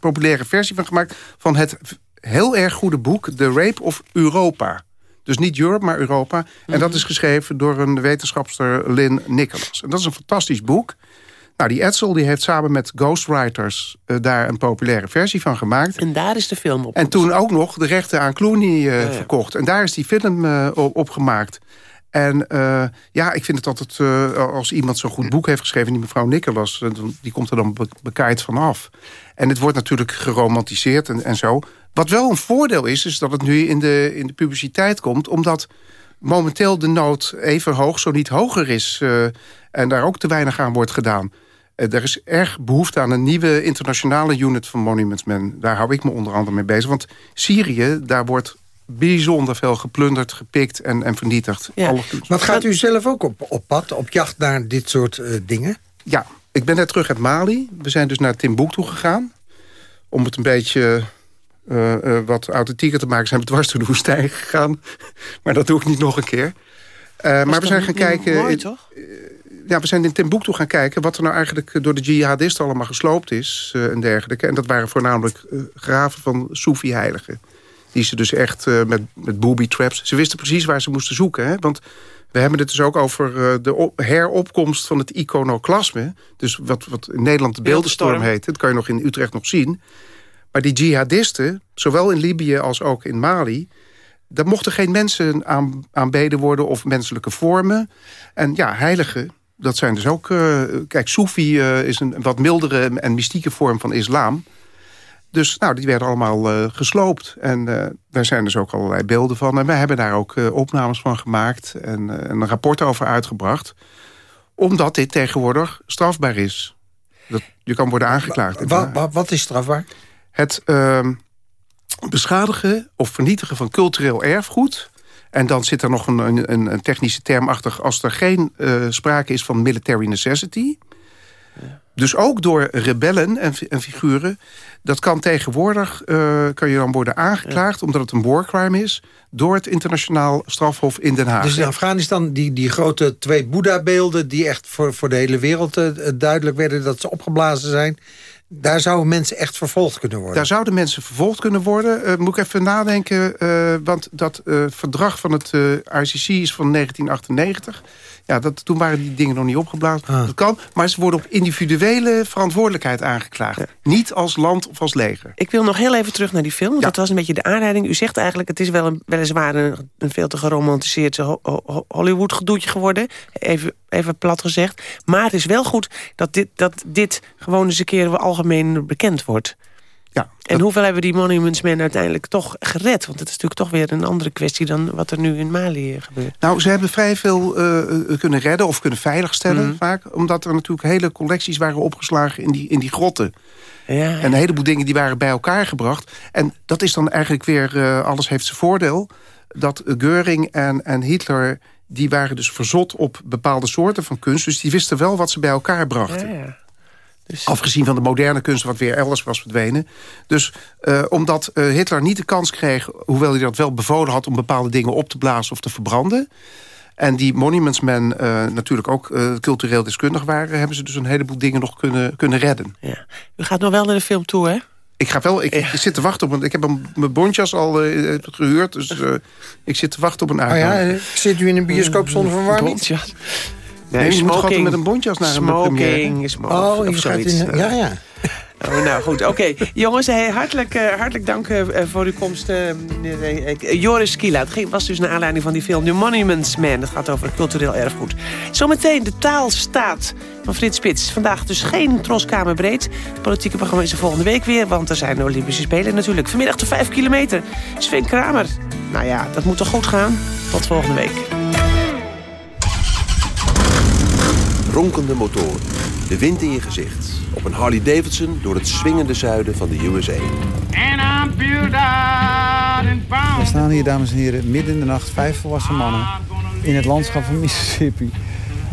populaire versie van gemaakt... van het heel erg goede boek The Rape of Europa... Dus niet Europe, maar Europa. En dat mhm. is geschreven door een wetenschapster Lynn Nicholas. En dat is een fantastisch boek. Nou, die Edsel die heeft samen met ghostwriters uh, daar een populaire versie van gemaakt. En daar is de film op. En toen ook nog de rechten aan Clooney uh, ja, ja. verkocht. En daar is die film uh, op gemaakt. En ja, ik vind het altijd, als iemand zo'n goed boek heeft geschreven... die mevrouw Nicholas, die komt er dan be bekaaid vanaf. En het wordt natuurlijk geromantiseerd en, en zo. Wat wel een voordeel is, is dat het nu in de, in de publiciteit komt... omdat momenteel de nood even hoog, zo niet hoger is... Uh, en daar ook te weinig aan wordt gedaan. Uh, er is erg behoefte aan een nieuwe internationale unit van Monuments Men. Daar hou ik me onder andere mee bezig. Want Syrië, daar wordt bijzonder veel geplunderd, gepikt en, en vernietigd. Ja. Wat gaat u zelf ook op, op pad, op jacht naar dit soort uh, dingen? Ja, ik ben net terug uit Mali. We zijn dus naar Timbuktu gegaan om het een beetje eh, eh, wat authentieker te maken... zijn we dwars door de woestijn gegaan. maar dat doe ik niet nog een keer. Eh, maar we zijn gaan kijken... Mooi, in- toch? ja, we zijn in Timbuktu gaan kijken... wat er nou eigenlijk door de jihadisten allemaal gesloopt is eh, en dergelijke. En dat waren voornamelijk eh, graven van Soefi-heiligen. Die ze dus echt eh, met, met booby traps... Ze wisten precies waar ze moesten zoeken. Hè? Want we hebben het dus ook over eh, de op- heropkomst van het iconoclasme. Dus wat, wat in Nederland de beeldenstorm heet. Dat kan je nog in Utrecht nog zien. Maar die jihadisten, zowel in Libië als ook in Mali... daar mochten geen mensen aan, aanbeden worden of menselijke vormen. En ja, heiligen, dat zijn dus ook... eh, kijk, Soefi is een wat mildere en mystieke vorm van islam. Dus nou, die werden allemaal eh, gesloopt. En eh, daar zijn dus ook allerlei beelden van. En wij hebben daar ook eh, opnames van gemaakt... en een rapport over uitgebracht. Omdat dit tegenwoordig strafbaar is. Dat, je kan worden aangeklaagd. Wa- wa- wat is strafbaar? Het ehm, beschadigen of vernietigen van cultureel erfgoed. En dan zit er nog een, een, een technische term achter... als er geen sprake is van military necessity. Dus ook door rebellen en, en figuren. Dat kan tegenwoordig, eh, kan je dan worden aangeklaagd... omdat het een warcrime is... door het internationaal strafhof in Den Haag. Dus in Afghanistan, die, die grote twee Boeddha-beelden... die echt voor, voor de hele wereld eh, duidelijk werden dat ze opgeblazen zijn... daar zouden mensen echt vervolgd kunnen worden. Daar zouden mensen vervolgd kunnen worden. Eh, moet ik even nadenken, eh, want dat eh, verdrag van het eh, ICC is van 1998. Ja, dat, toen waren die dingen nog niet opgeblazen. Ah. Dat kan, maar ze worden op individuele verantwoordelijkheid aangeklaagd. Niet als land of als leger. Ik wil nog heel even terug naar die film. want Dat was een beetje de aanleiding. U zegt eigenlijk, het is wel een, weliswaar een, een veel te geromantiseerd ho- ho- Hollywood gedoetje geworden. Even, even plat gezegd. Maar het is wel goed dat dit, dat dit gewoon eens een keer algemeen bekend wordt. Ja, en hoeveel hebben die Monuments Men uiteindelijk toch gered? Want het is natuurlijk toch weer een andere kwestie... dan wat er nu in Mali eh, gebeurt. Nou, ze hebben vrij veel eh, kunnen redden of kunnen veiligstellen Mhm. vaak. Omdat er natuurlijk hele collecties waren opgeslagen in die, in die grotten. Ja, En een heleboel dingen die waren bij elkaar gebracht. En dat is dan eigenlijk weer, eh, alles heeft zijn voordeel... dat Geuring en, en Hitler, die waren dus verzot op bepaalde soorten van kunst. Dus die wisten wel wat ze bij elkaar brachten. Ja, ja. Dus- Afgezien van de moderne kunst, wat weer elders was verdwenen. Dus eh, omdat eh, Hitler niet de kans kreeg... hoewel hij dat wel bevolen had om bepaalde dingen op te blazen of te verbranden... en die Monuments Men eh, natuurlijk ook eh, cultureel deskundig waren... hebben ze dus een heleboel dingen nog kunnen, kunnen redden. Ja. U gaat nog wel naar de film toe, hè? Ik ga wel, ik, ik zit te wachten op een. Ik heb een, mijn bontjas al eh, gehuurd, dus eh, ik zit te wachten op een Oh ja, zit u in een bioscoop zonder verwarming? Bontjas. Nee, je moet altijd met een bontjas naar. Smoking, smoking. Oh, of zoiets. in... Ja, ja. Oh, nou goed, oké. Jongens, hey, hartelijk, eh, hartelijk dank eh, voor uw komst. eh, eh, eh, Joris Kila. Het ging- was dus naar aanleiding van die film The Monuments Man. Dat gaat over cultureel erfgoed. Zometeen de taalstaat van Frits Spits. Vandaag dus geen troskamer breed. Het politieke programma is er volgende week weer. Want er zijn de Olympische Spelen natuurlijk. Vanmiddag de 5 kilometer. Sven Kramer. Nou ja, dat moet toch goed gaan? Tot volgende week. Ronkende motoren, de wind in je gezicht. Op een Harley Davidson door het swingende zuiden van de USA. We staan hier, dames en heren, midden in de nacht, vijf volwassen mannen... in het landschap van Mississippi,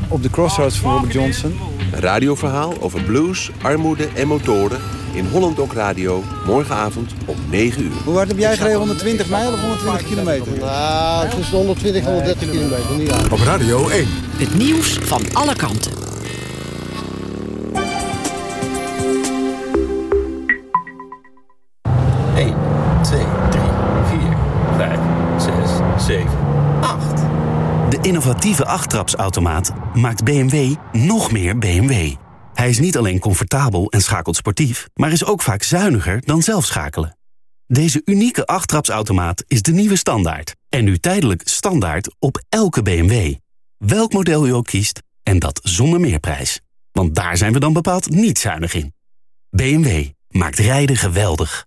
op de crossroads van Robert Johnson. Een radioverhaal over blues, armoede en motoren in Holland Dok Radio. Morgenavond om 9 uur. Hoe hard heb jij gereden? 120 mijl of 120 kilometer? Nou, tussen 120 en 130 kilometer, niet aan. Op Radio 1. Het nieuws van alle kanten. De innovatieve achttrapsautomaat maakt BMW nog meer BMW. Hij is niet alleen comfortabel en schakelt sportief, maar is ook vaak zuiniger dan zelf schakelen. Deze unieke achttrapsautomaat is de nieuwe standaard. En nu tijdelijk standaard op elke BMW. Welk model u ook kiest, en dat zonder meerprijs. Want daar zijn we dan bepaald niet zuinig in. BMW maakt rijden geweldig.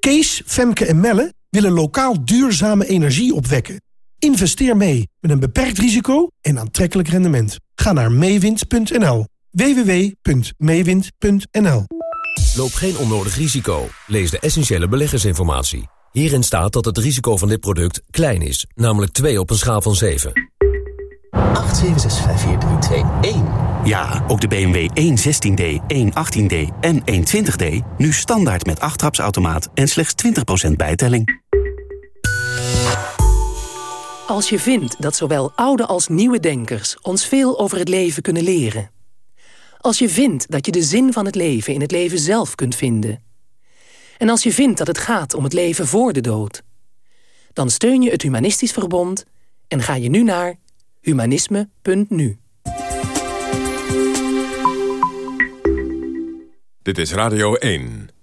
Kees, Femke en Melle willen lokaal duurzame energie opwekken. Investeer mee met een beperkt risico en aantrekkelijk rendement. Ga naar meewind.nl. www.meewind.nl Loop geen onnodig risico. Lees de essentiële beleggersinformatie. Hierin staat dat het risico van dit product klein is, namelijk 2 op een schaal van 7. 8765431. Ja, ook de BMW 116D, 118D en 120D nu standaard met 8 trapsautomaat en slechts 20% bijtelling. Als je vindt dat zowel oude als nieuwe denkers ons veel over het leven kunnen leren. Als je vindt dat je de zin van het leven in het leven zelf kunt vinden. En als je vindt dat het gaat om het leven voor de dood. Dan steun je het Humanistisch Verbond en ga je nu naar humanisme.nu. Dit is Radio 1.